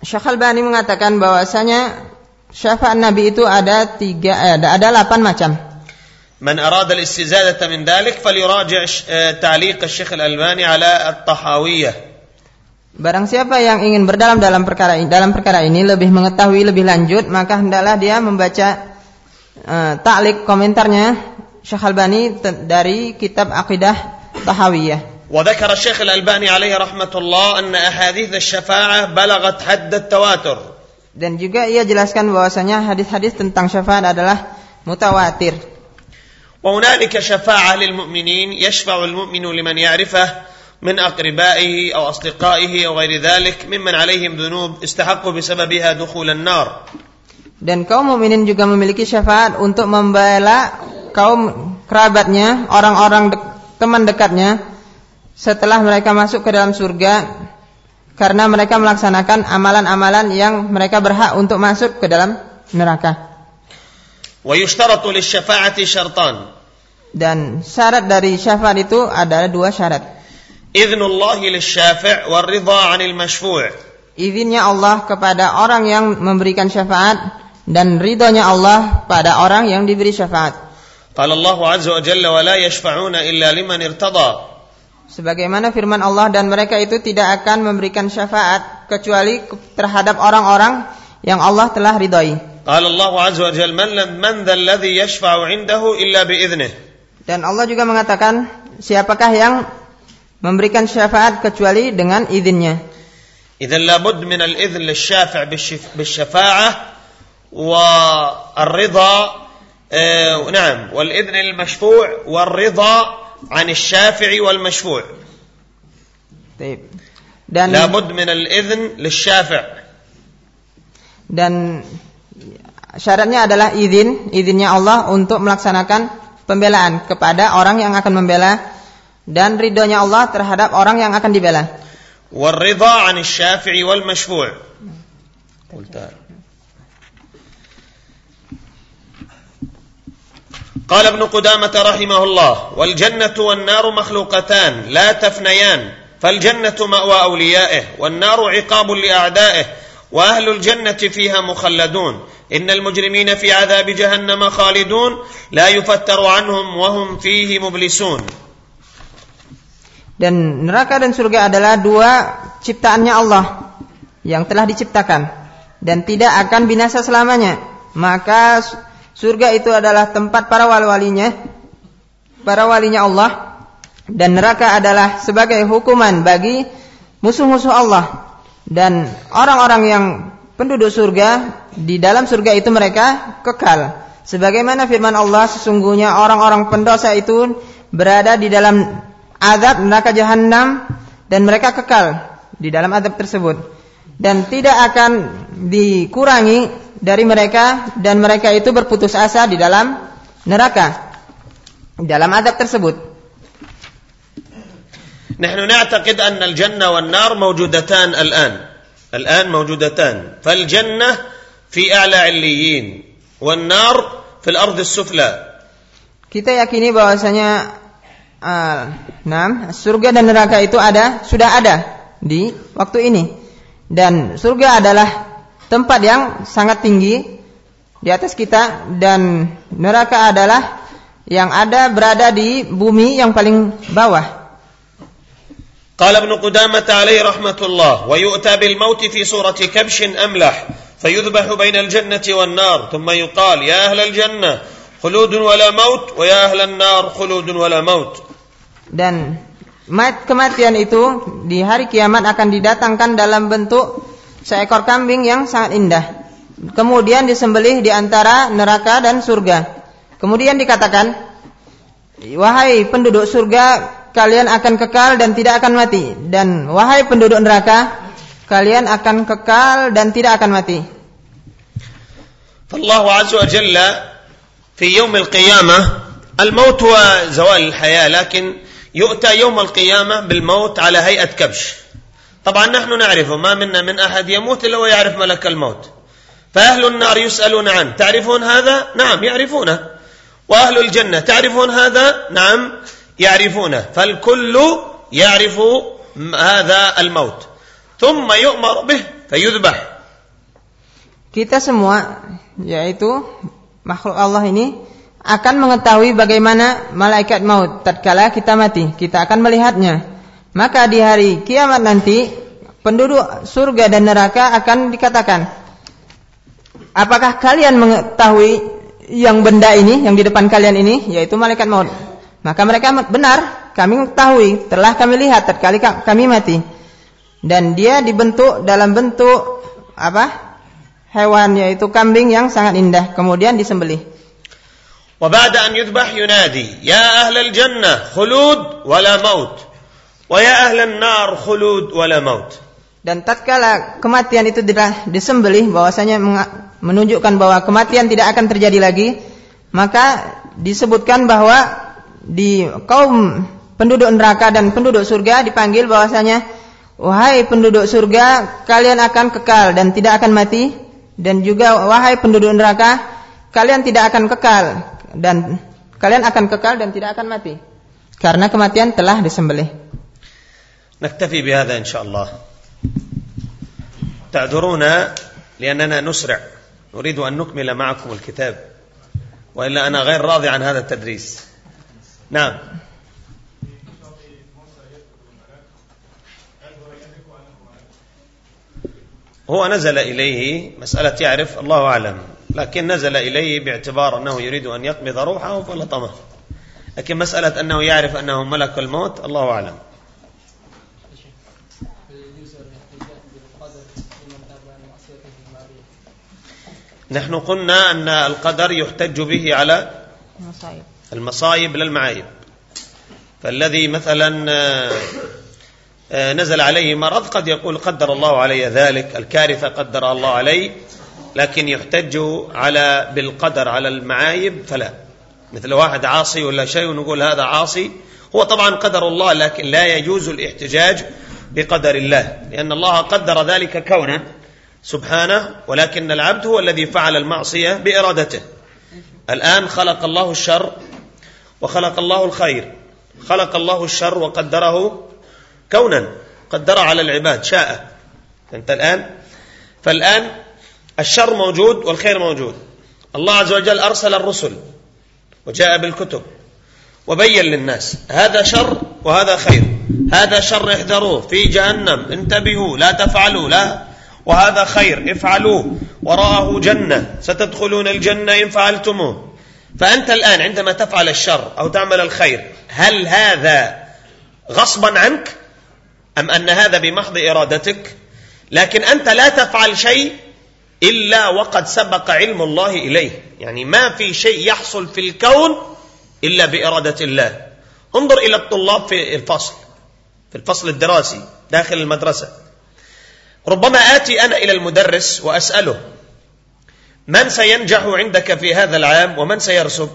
Syekh Albani mengatakan bahwasanya syafaat Nabi itu ada tiga, eh, ada, ada delapan macam. من أراد الاستزادة من ذلك فليراجع ش- آه، تعليق الشيخ الألباني على الطحاوية Barang siapa yang ingin berdalam dalam perkara ini, dalam perkara ini lebih mengetahui lebih lanjut, maka hendaklah dia membaca eh, taklik komentarnya Syekh Albani te- dari kitab Aqidah Tahawiyah. وذكر الشيخ الألباني عليه رحمة الله أن أحاديث الشفاعة بلغت حد التواتر Dan juga ia jelaskan bahwasanya hadis-hadis tentang syafaat adalah mutawatir. وهنالك شفاعة للمؤمنين يشفع المؤمن لمن يعرفه من أقربائه أو أصدقائه أو غير ذلك ممن عليهم ذنوب استحقوا بسببها دخول النار Dan kaum mukminin juga memiliki syafaat untuk membela kaum kerabatnya, orang-orang dek, teman dekatnya setelah mereka masuk ke dalam surga karena mereka melaksanakan amalan-amalan yang mereka berhak untuk masuk ke dalam neraka. ويشترط للشفاعة شرطان Dan syarat dari syafaat itu adalah dua syarat. idhnullah lil syafi' war ridha 'anil masyfu'. Izinnya Allah kepada orang yang memberikan syafaat dan ridhonya Allah pada orang yang diberi syafaat. Qala Allah 'azza wa jalla wa la yashfa'una illa liman irtada. Sebagaimana firman Allah dan mereka itu tidak akan memberikan syafaat kecuali terhadap orang-orang yang Allah telah ridhoi. Qala Allah 'azza wa jalla man man dhal ladzi yashfa'u 'indahu illa bi idznihi. Dan Allah juga mengatakan siapakah yang memberikan syafaat kecuali dengan izinnya. إذا لابد من الإذن للشافع بالشف- بالشفاعة والرضا آه، نعم والإذن للمشفوع والرضا عن الشافع والمشفوع Baik. Dan لابد من الإذن للشافع dan syaratnya adalah izin, izinnya Allah untuk melaksanakan pembelaan kepada orang yang akan membela dan ridhonya Allah terhadap orang yang akan dibela. والرضا عن الشافع والمشفوع. قلت قال ابن قدامة رحمه الله والجنة والنار مخلوقتان لا تفنيان فالجنة مأوى أوليائه والنار عقاب لأعدائه وأهل الجنة فيها مخلدون. إن المجرمين في عذاب جهنم خالدون لا يفتر عنهم وهم فيه مبلسون. Dan neraka dan surga adalah dua ciptaannya Allah yang telah diciptakan dan tidak akan binasa selamanya. Maka surga itu adalah tempat para wali-walinya, para walinya Allah dan neraka adalah sebagai hukuman bagi musuh-musuh Allah dan orang-orang yang penduduk surga di dalam surga itu mereka kekal. Sebagaimana firman Allah sesungguhnya orang-orang pendosa itu berada di dalam azab neraka jahanam dan mereka kekal di dalam azab tersebut dan tidak akan dikurangi dari mereka dan mereka itu berputus asa di dalam neraka dalam azab tersebut نحن نعتقد أن الجنة والنار موجودتان الآن الآن موجودتان فالجنة في أعلى عليين والنار في الأرض السفلى kita yakini bahwasanya uh, nah, surga dan neraka itu ada sudah ada di waktu ini dan surga adalah tempat yang sangat tinggi di atas kita dan neraka adalah yang ada berada di bumi yang paling bawah قال ابن قدامة عليه رحمة الله ويؤتى بالموت في صورة كبش أملح فيذبح بين الجنة والنار ثم يقال يا أهل الجنة خلود ولا موت ويا أهل النار خلود ولا موت dan mat- kematian itu di hari kiamat akan didatangkan dalam bentuk seekor kambing yang sangat indah. Kemudian disembelih di antara neraka dan surga. Kemudian dikatakan, wahai penduduk surga, kalian akan kekal dan tidak akan mati. Dan wahai penduduk neraka, kalian akan kekal dan tidak akan mati. فالله عز وجل في يوم القيامة الموت هو زوال الحياة لكن يؤتى يوم القيامة بالموت على هيئة كبش. طبعا نحن نعرفه ما منا من أحد يموت إلا ويعرف ملك الموت. فأهل النار يسألون عنه تعرفون هذا؟ نعم يعرفونه. وأهل الجنة تعرفون هذا؟ نعم يعرفونه. فالكل يعرف هذا الموت. ثم يؤمر به فيذبح. Kita semua yaitu makhluk Allah ini akan mengetahui bagaimana malaikat maut. Tatkala kita mati kita akan melihatnya. Maka di hari kiamat nanti penduduk surga dan neraka akan dikatakan apakah kalian mengetahui yang benda ini yang di depan kalian ini yaitu malaikat maut? Maka mereka benar kami mengetahui telah kami lihat tatkala kami mati. Dan dia dibentuk dalam bentuk apa? Hewan yaitu kambing yang sangat indah kemudian disembelih وبعد أن يذبح ينادي يا أهل الجنة خلود ولا موت ويا أهل النار خلود ولا موت Dan tatkala kematian itu telah disembelih bahwasanya menga- menunjukkan bahwa kematian tidak akan terjadi lagi, maka disebutkan bahwa di kaum penduduk neraka dan penduduk surga dipanggil bahwasanya wahai penduduk surga kalian akan kekal dan tidak akan mati dan juga wahai penduduk neraka kalian tidak akan kekal Dan kalian akan kekal dan tidak akan mati. Karena kematian telah disembelih. نكتفي بهذا إن شاء الله. تعذرونا لأننا نسرع. نريد أن نكمل معكم الكتاب. وإلا أنا غير راضي عن هذا التدريس. نعم. هو نزل إليه مسألة يعرف الله أعلم. لكن نزل إليه باعتبار أنه يريد أن يقبض روحه فلطمه لكن مسألة أنه يعرف أنه ملك الموت الله أعلم. نحن قلنا أن القدر يحتج به على المصايب لا المعايب. فالذي مثلا آه، نزل عليه مرض قد يقول قدر الله علي ذلك الكارثة قدر الله علي. لكن يحتج على بالقدر على المعايب فلا. مثل واحد عاصي ولا شيء ونقول هذا عاصي هو طبعا قدر الله لكن لا يجوز الاحتجاج بقدر الله. لأن الله قدر ذلك كونا سبحانه ولكن العبد هو الذي فعل المعصية بإرادته. الآن خلق الله الشر وخلق الله الخير. خلق الله الشر وقدره كونا قدر على العباد شاء. أنت الآن؟ فالآن الشر موجود والخير موجود. الله عز وجل أرسل الرسل وجاء بالكتب وبين للناس هذا شر وهذا خير. هذا شر احذروه في جهنم. انتبهوا لا تفعلوا لا. وهذا خير افعلوه. وراءه جنة. ستدخلون الجنة إن فعلتموه. فأنت الآن عندما تفعل الشر أو تعمل الخير هل هذا غصبا عنك؟ أم أن هذا بمحض إرادتك؟ لكن أنت لا تفعل شيء إلا وقد سبق علم الله إليه. يعني ما في شيء يحصل في الكون إلا بإرادة الله. انظر إلى الطلاب في الفصل في الفصل الدراسي داخل المدرسة. ربما آتي أنا إلى المدرس وأسأله من سينجح عندك في هذا العام ومن سيرسب؟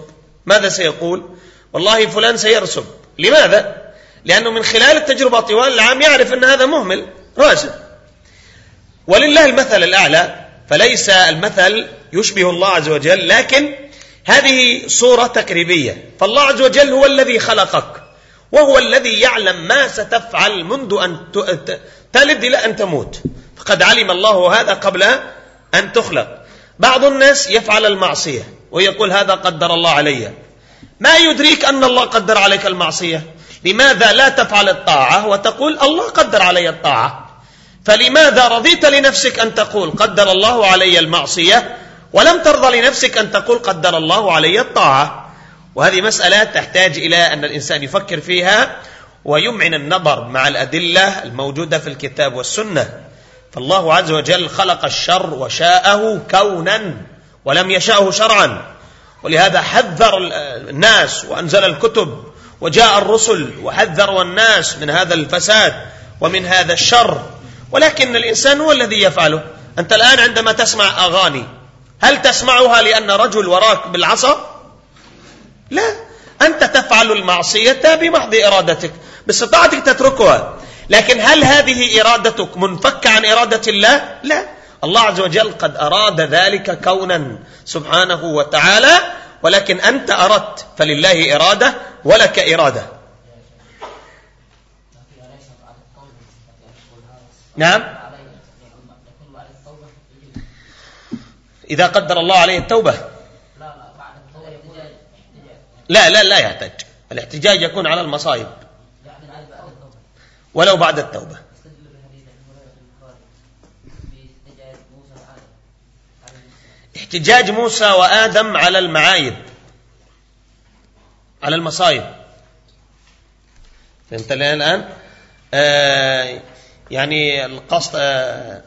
ماذا سيقول? والله فلان سيرسب. لماذا? لأنه من خلال التجربة طوال العام يعرف أن هذا مهمل راسب. ولله المثل الأعلى. فليس المثل يشبه الله عز وجل لكن هذه صورة تقريبية. فالله عز وجل هو الذي خلقك وهو الذي يعلم ما ستفعل منذ أن تلد إلى أن تموت. فقد علم الله هذا قبل أن تخلق. بعض الناس يفعل المعصية ويقول هذا قدر الله علي. ما يدريك أن الله قدر عليك المعصية؟ لماذا لا تفعل الطاعة وتقول الله قدر علي الطاعة؟ فلماذا رضيت لنفسك أن تقول قدر الله علي المعصية ولم ترضى لنفسك أن تقول قدر الله علي الطاعة؟ وهذه مسألة تحتاج إلى أن الإنسان يفكر فيها ويمعن النظر مع الأدلة الموجودة في الكتاب والسنة. فالله عز وجل خلق الشر وشاءه كونا ولم يشاءه شرعا. ولهذا حذر الناس وأنزل الكتب وجاء الرسل وحذروا الناس من هذا الفساد ومن هذا الشر. ولكن الإنسان هو الذي يفعله. أنت الآن عندما تسمع أغاني هل تسمعها لأن رجل وراك بالعصا؟ لا. أنت تفعل المعصية بمحض إرادتك باستطاعتك تتركها. لكن هل هذه إرادتك منفكة عن إرادة الله؟ لا. الله عز وجل قد أراد ذلك كونا سبحانه وتعالى ولكن أنت أردت فلله إرادة ولك إرادة. نعم. إذا قدر الله عليه التوبة. لا لا لا يحتاج. الاحتجاج يكون على المصائب. ولو بعد التوبة. احتجاج موسى وآدم على المعايب. على المصايب فهمت الآن؟ آه يعني القصد آه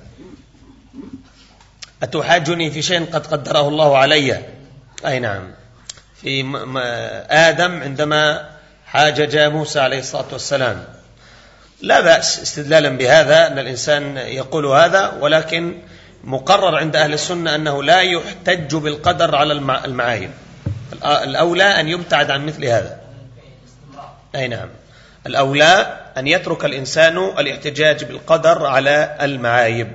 أتحاجني في شيء قد قدره الله علي؟ أي نعم. في آدم عندما حاجج موسى عليه الصلاة والسلام. لا بأس استدلالا بهذا أن الإنسان يقول هذا ولكن مقرر عند أهل السنة أنه لا يحتج بالقدر على المعايب الأولى أن يبتعد عن مثل هذا. أي نعم. الأولى أن يترك الإنسان الاحتجاج بالقدر على المعايب.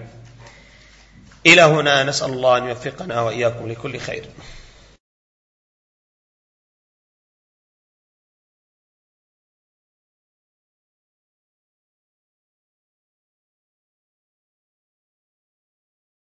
إلى هنا نسأل الله أن يوفقنا وإياكم لكل خير.